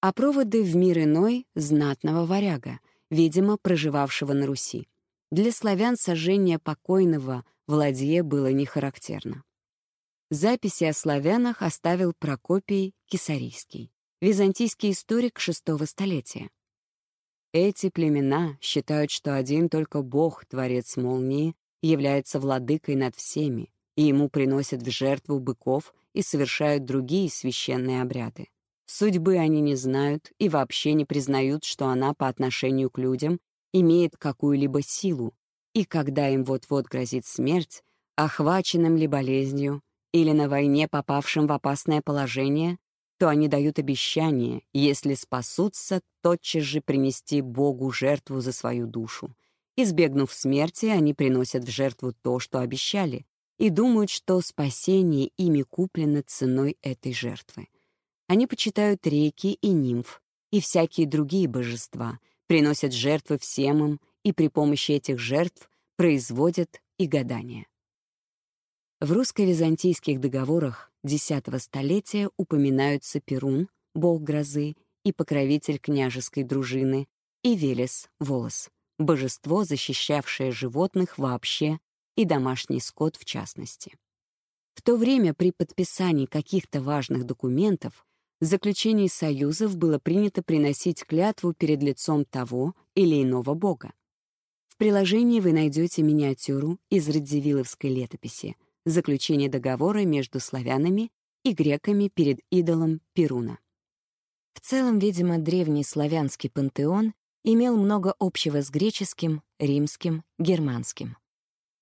а проводы в мир иной знатного варяга, видимо, проживавшего на Руси. Для славян сожжение покойного в ладье было не характерно. Записи о славянах оставил Прокопий Кисарийский, византийский историк VI столетия. Эти племена считают, что один только Бог, Творец молнии, является владыкой над всеми, и ему приносят в жертву быков и совершают другие священные обряды. Судьбы они не знают и вообще не признают, что она по отношению к людям имеет какую-либо силу, и когда им вот-вот грозит смерть, охваченным ли болезнью, или на войне попавшим в опасное положение, то они дают обещание, если спасутся, тотчас же принести Богу жертву за свою душу. Избегнув смерти, они приносят в жертву то, что обещали, и думают, что спасение ими куплено ценой этой жертвы. Они почитают реки и нимф, и всякие другие божества, приносят жертвы всем им, и при помощи этих жертв производят и гадания. В русско-византийских договорах X столетия упоминаются Перун, бог грозы и покровитель княжеской дружины, и Велес, волос, божество, защищавшее животных вообще и домашний скот в частности. В то время при подписании каких-то важных документов в заключении союзов было принято приносить клятву перед лицом того или иного бога. В приложении вы найдете миниатюру из Радзивилловской летописи — заключение договора между славянами и греками перед идолом Перуна. В целом, видимо, древний славянский пантеон имел много общего с греческим, римским, германским.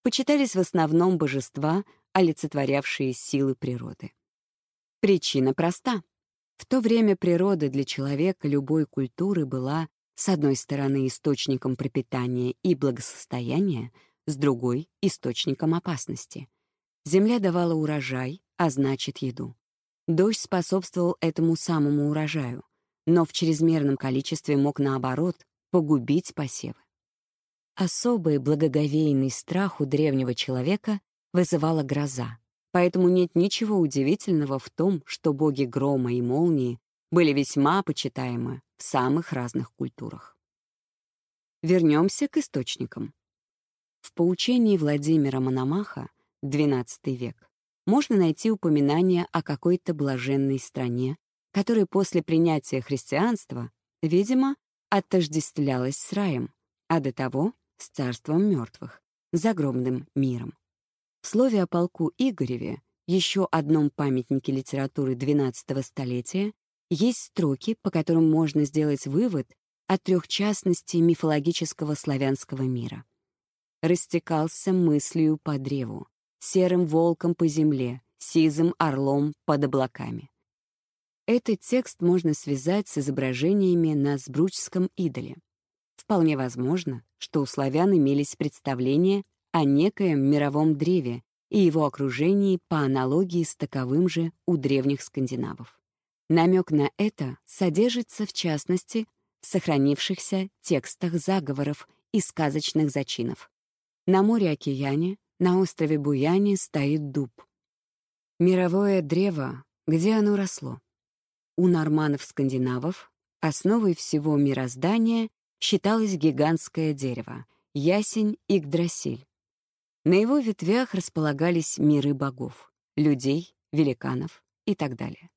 Почитались в основном божества, олицетворявшие силы природы. Причина проста. В то время природа для человека любой культуры была, с одной стороны, источником пропитания и благосостояния, с другой — источником опасности — Земля давала урожай, а значит еду. Дождь способствовал этому самому урожаю, но в чрезмерном количестве мог, наоборот, погубить посевы. Особый благоговейный страх у древнего человека вызывала гроза, поэтому нет ничего удивительного в том, что боги грома и молнии были весьма почитаемы в самых разных культурах. Вернемся к источникам. В поучении Владимира Мономаха XII век, можно найти упоминание о какой-то блаженной стране, которая после принятия христианства, видимо, отождествлялась с раем, а до того — с царством мертвых, загробным миром. В слове о полку Игореве, еще одном памятнике литературы XII столетия, есть строки, по которым можно сделать вывод о трехчастности мифологического славянского мира. Растекался мыслью по древу, серым волком по земле, сизым орлом под облаками. Этот текст можно связать с изображениями на сбручском идоле. Вполне возможно, что у славян имелись представления о некоем мировом древе и его окружении по аналогии с таковым же у древних скандинавов. Намек на это содержится, в частности, в сохранившихся текстах заговоров и сказочных зачинов. На море-океане на острове Буяне стоит дуб. Мировое древо, где оно росло? У норманов-скандинавов основой всего мироздания считалось гигантское дерево — ясень Игдрасиль. На его ветвях располагались миры богов, людей, великанов и так далее.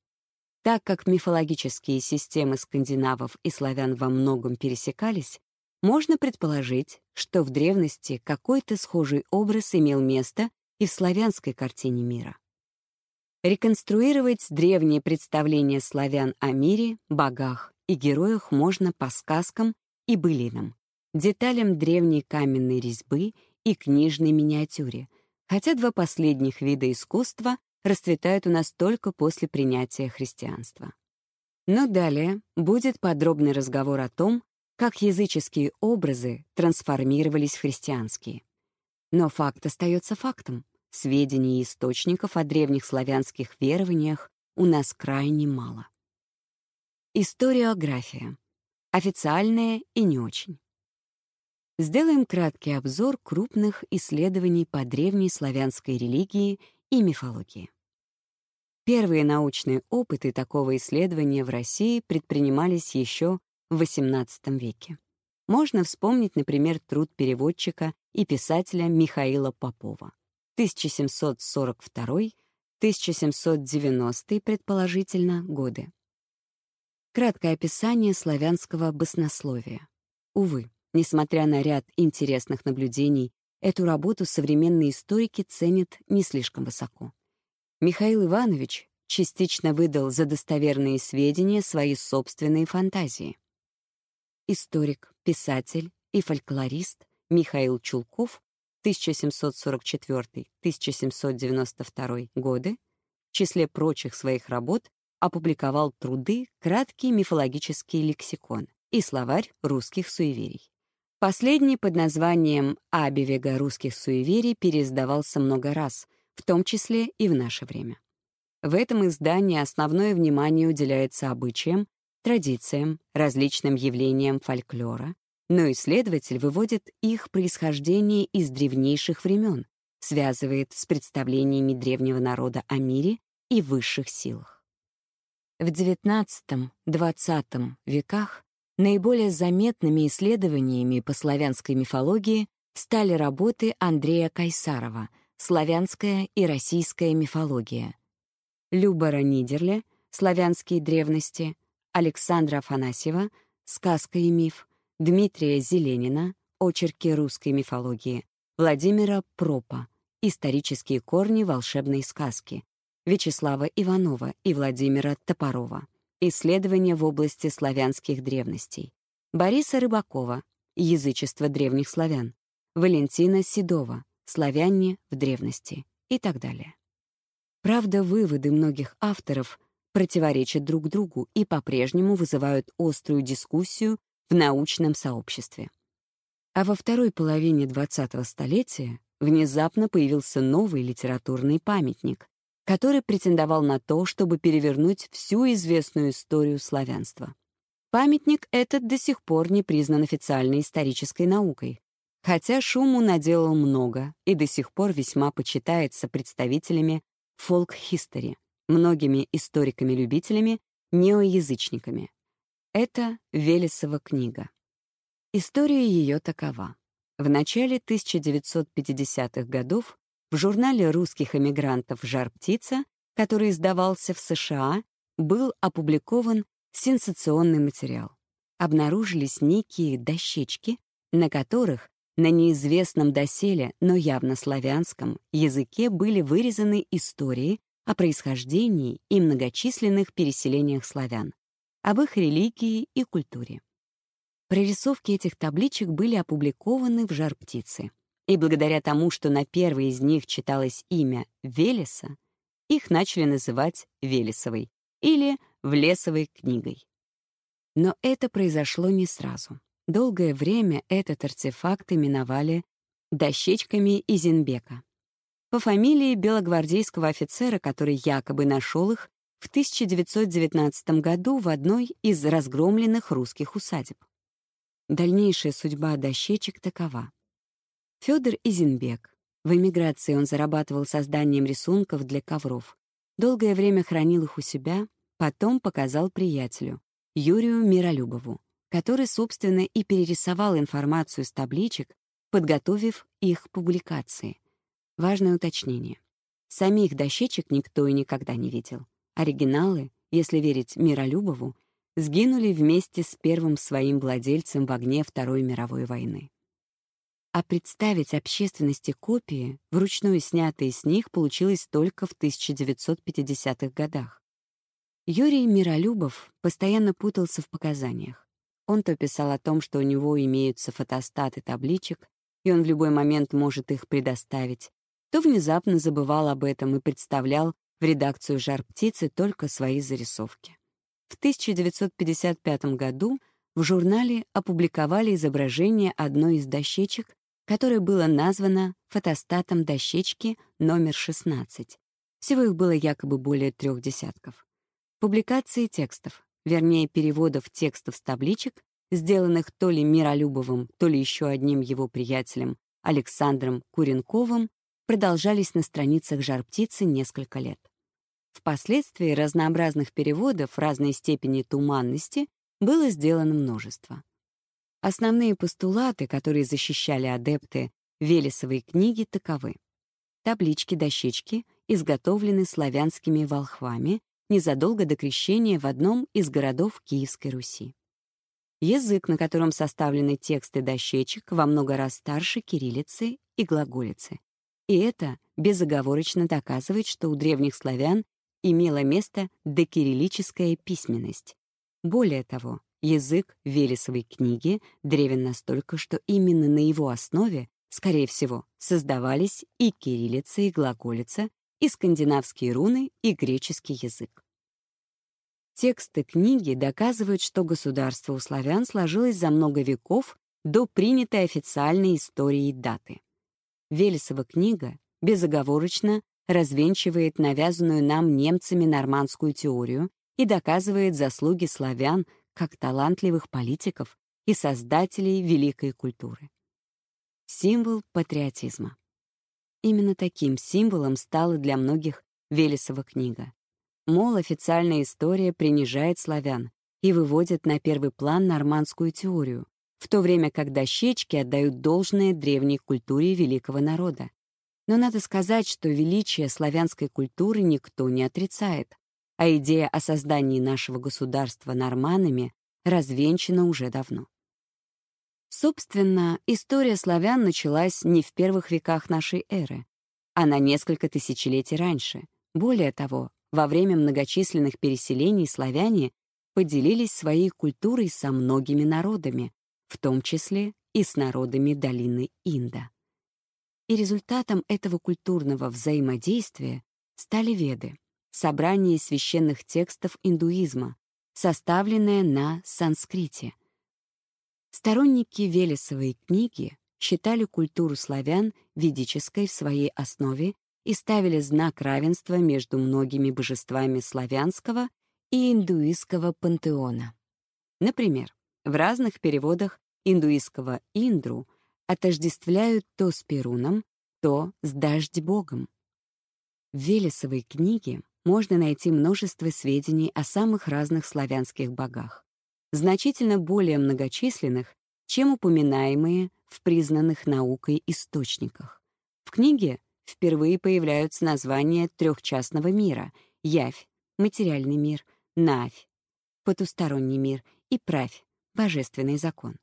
Так как мифологические системы скандинавов и славян во многом пересекались, можно предположить, что в древности какой-то схожий образ имел место и в славянской картине мира. Реконструировать древние представления славян о мире, богах и героях можно по сказкам и былинам, деталям древней каменной резьбы и книжной миниатюре, хотя два последних вида искусства расцветают у нас только после принятия христианства. Но далее будет подробный разговор о том, как языческие образы трансформировались в христианские. Но факт остается фактом. Сведений и источников о древних славянских верованиях у нас крайне мало. Историография. Официальная и не очень. Сделаем краткий обзор крупных исследований по древней славянской религии и мифологии. Первые научные опыты такого исследования в России предпринимались еще в XVIII веке. Можно вспомнить, например, труд переводчика и писателя Михаила Попова. 1742-1790, предположительно, годы. Краткое описание славянского баснословия. Увы, несмотря на ряд интересных наблюдений, эту работу современные историки ценят не слишком высоко. Михаил Иванович частично выдал за достоверные сведения свои собственные фантазии. Историк, писатель и фольклорист Михаил Чулков 1744-1792 годы в числе прочих своих работ опубликовал труды «Краткий мифологический лексикон» и словарь русских суеверий. Последний под названием «Абивега русских суеверий» переиздавался много раз, в том числе и в наше время. В этом издании основное внимание уделяется обычаям, традициям, различным явлениям фольклора, но исследователь выводит их происхождение из древнейших времен, связывает с представлениями древнего народа о мире и высших силах. В XIX-XX веках наиболее заметными исследованиями по славянской мифологии стали работы Андрея Кайсарова «Славянская и российская мифология», Любара Нидерле «Славянские древности», Александра Афанасьева «Сказка и миф», Дмитрия Зеленина «Очерки русской мифологии», Владимира Пропа «Исторические корни волшебной сказки», Вячеслава Иванова и Владимира Топорова. «Исследования в области славянских древностей», Бориса Рыбакова. «Язычество древних славян», Валентина Седова. «Славяне в древности» и так далее. Правда, выводы многих авторов противоречат друг другу и по-прежнему вызывают острую дискуссию в научном сообществе. А во второй половине 20-го столетия внезапно появился новый литературный памятник, который претендовал на то, чтобы перевернуть всю известную историю славянства. Памятник этот до сих пор не признан официальной исторической наукой, хотя шуму наделал много и до сих пор весьма почитается представителями фолк-хистори, многими историками-любителями, неоязычниками. Это Велесова книга. История ее такова. В начале 1950-х годов в журнале русских эмигрантов «Жар-птица», который издавался в США, был опубликован сенсационный материал. Обнаружились некие дощечки, на которых на неизвестном доселе, но явно славянском, языке были вырезаны истории о происхождении и многочисленных переселениях славян, об их религии и культуре. Прорисовки этих табличек были опубликованы в «Жар-птице», и благодаря тому, что на первой из них читалось имя Велеса, их начали называть Велесовой или Влесовой книгой. Но это произошло не сразу. Долгое время этот артефакт именовали дощечками Изенбека. По фамилии белогвардейского офицера, который якобы нашел их в 1919 году в одной из разгромленных русских усадеб. Дальнейшая судьба дощечек такова. Федор Изенбек. В эмиграции он зарабатывал созданием рисунков для ковров. Долгое время хранил их у себя, потом показал приятелю, Юрию Миролюбову, который, собственно, и перерисовал информацию с табличек, подготовив их публикации. Важное уточнение. Самих дощечек никто и никогда не видел. Оригиналы, если верить Миролюбову, сгинули вместе с первым своим владельцем в огне Второй мировой войны а представить общественности копии, вручную снятые с них, получилось только в 1950-х годах. Юрий Миролюбов постоянно путался в показаниях. Он то писал о том, что у него имеются фотостаты табличек, и он в любой момент может их предоставить, то внезапно забывал об этом и представлял в редакцию «Жар птицы» только свои зарисовки. В 1955 году в журнале опубликовали изображение одной из дощечек, которое было названо фотостатом дощечки номер 16. Всего их было якобы более трех десятков. Публикации текстов, вернее, переводов текстов с табличек, сделанных то ли Миролюбовым, то ли еще одним его приятелем Александром Куренковым, продолжались на страницах «Жар-птицы» несколько лет. Впоследствии разнообразных переводов разной степени туманности было сделано множество. Основные постулаты, которые защищали адепты Велесовой книги, таковы. Таблички-дощечки изготовлены славянскими волхвами незадолго до крещения в одном из городов Киевской Руси. Язык, на котором составлены тексты дощечек, во много раз старше кириллицы и глаголицы. И это безоговорочно доказывает, что у древних славян имела место докириллическая письменность. Более того, Язык Велесовой книги древен настолько, что именно на его основе, скорее всего, создавались и кириллица, и глаголица, и скандинавские руны, и греческий язык. Тексты книги доказывают, что государство у славян сложилось за много веков до принятой официальной истории даты. Велесова книга безоговорочно развенчивает навязанную нам немцами нормандскую теорию и доказывает заслуги славян как талантливых политиков и создателей великой культуры. Символ патриотизма. Именно таким символом стала для многих Велесова книга. Мол, официальная история принижает славян и выводит на первый план нормандскую теорию, в то время как дощечки отдают должное древней культуре великого народа. Но надо сказать, что величие славянской культуры никто не отрицает, а идея о создании нашего государства норманами развенчана уже давно. Собственно, история славян началась не в первых веках нашей эры, а на несколько тысячелетий раньше. Более того, во время многочисленных переселений славяне поделились своей культурой со многими народами, в том числе и с народами долины Инда. И результатом этого культурного взаимодействия стали Веды, собрание священных текстов индуизма, составленное на санскрите. Сторонники Велесовой книги считали культуру славян ведической в своей основе и ставили знак равенства между многими божествами славянского и индуистского пантеона. Например, в разных переводах индуистского «индру» отождествляют то с Перуном, то с Дождь-богом. В Велесовой книге можно найти множество сведений о самых разных славянских богах, значительно более многочисленных, чем упоминаемые в признанных наукой источниках. В книге впервые появляются названия трехчастного мира — Явь, материальный мир, Навь, потусторонний мир и Правь, божественный закон.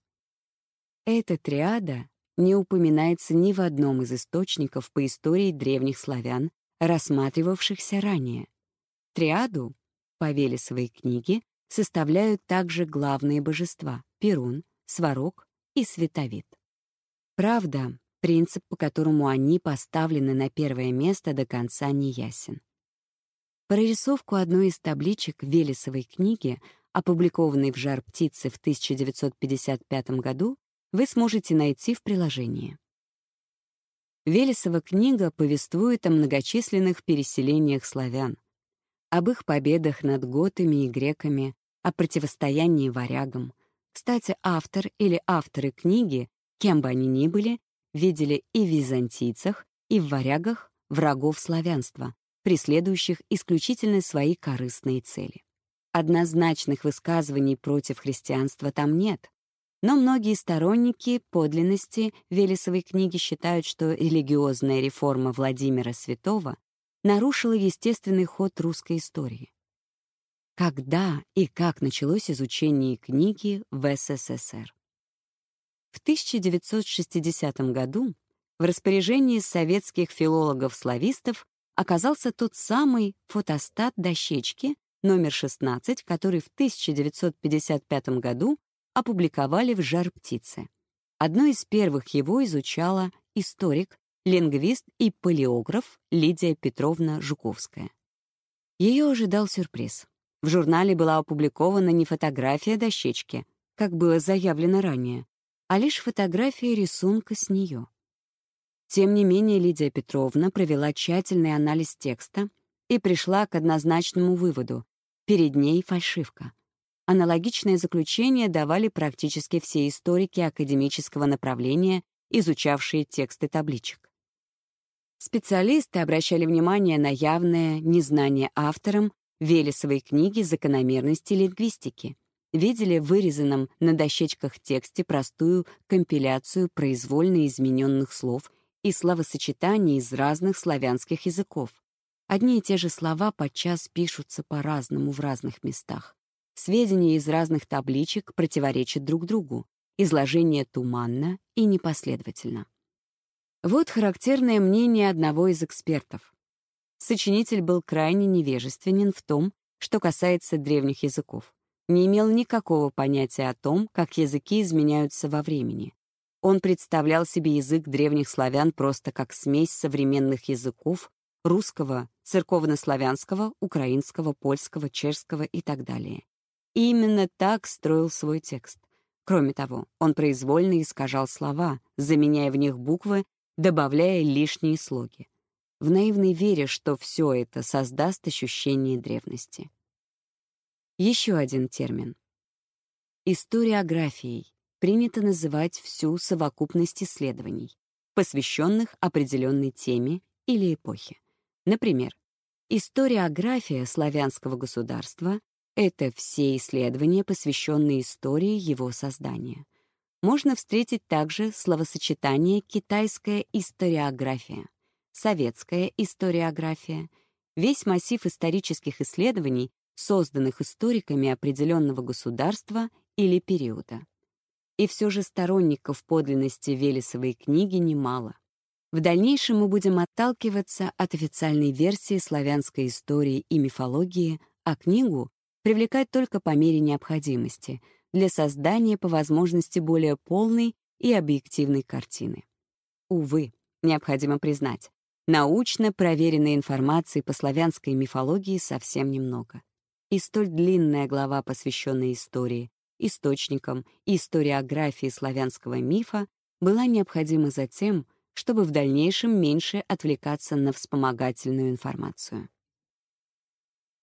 Эта триада не упоминается ни в одном из источников по истории древних славян, рассматривавшихся ранее. Триаду, по Велесовой книге, составляют также главные божества — Перун, Сварог и Световид. Правда, Принцип, по которому они поставлены на первое место, до конца не ясен. Прорисовку одной из табличек Велесовой книги, опубликованной в «Жар птицы» в 1955 году, вы сможете найти в приложении. Велесова книга повествует о многочисленных переселениях славян, об их победах над готами и греками, о противостоянии варягам. Кстати, автор или авторы книги, кем бы они ни были, видели и в византийцах, и в варягах врагов славянства, преследующих исключительно свои корыстные цели. Однозначных высказываний против христианства там нет, но многие сторонники подлинности Велесовой книги считают, что религиозная реформа Владимира Святого нарушила естественный ход русской истории. Когда и как началось изучение книги в СССР? В 1960 году в распоряжении советских филологов-славистов оказался тот самый фотостат дощечки номер 16, который в 1955 году опубликовали в «Жар птицы». Одно из первых его изучала историк, лингвист и палеограф Лидия Петровна Жуковская. Ее ожидал сюрприз. В журнале была опубликована не фотография дощечки, как было заявлено ранее, а лишь фотография рисунка с нее. Тем не менее, Лидия Петровна провела тщательный анализ текста и пришла к однозначному выводу — перед ней фальшивка. Аналогичное заключение давали практически все историки академического направления, изучавшие тексты табличек. Специалисты обращали внимание на явное незнание автором Велесовой книги закономерности лингвистики видели в вырезанном на дощечках тексте простую компиляцию произвольно измененных слов и словосочетаний из разных славянских языков. Одни и те же слова подчас пишутся по-разному в разных местах. Сведения из разных табличек противоречат друг другу. Изложение туманно и непоследовательно. Вот характерное мнение одного из экспертов. Сочинитель был крайне невежественен в том, что касается древних языков не имел никакого понятия о том, как языки изменяются во времени. Он представлял себе язык древних славян просто как смесь современных языков, русского, церковнославянского, украинского, польского, чешского и так далее. И именно так строил свой текст. Кроме того, он произвольно искажал слова, заменяя в них буквы, добавляя лишние слоги. В наивной вере, что все это создаст ощущение древности. Еще один термин. Историографией принято называть всю совокупность исследований, посвященных определенной теме или эпохе. Например, историография славянского государства — это все исследования, посвященные истории его создания. Можно встретить также словосочетание «китайская историография», «советская историография», весь массив исторических исследований, созданных историками определенного государства или периода. И все же сторонников подлинности Велесовой книги немало. В дальнейшем мы будем отталкиваться от официальной версии славянской истории и мифологии, а книгу привлекать только по мере необходимости для создания по возможности более полной и объективной картины. Увы, необходимо признать, научно проверенной информации по славянской мифологии совсем немного. И столь длинная глава, посвященная истории, источникам и историографии славянского мифа, была необходима за тем, чтобы в дальнейшем меньше отвлекаться на вспомогательную информацию.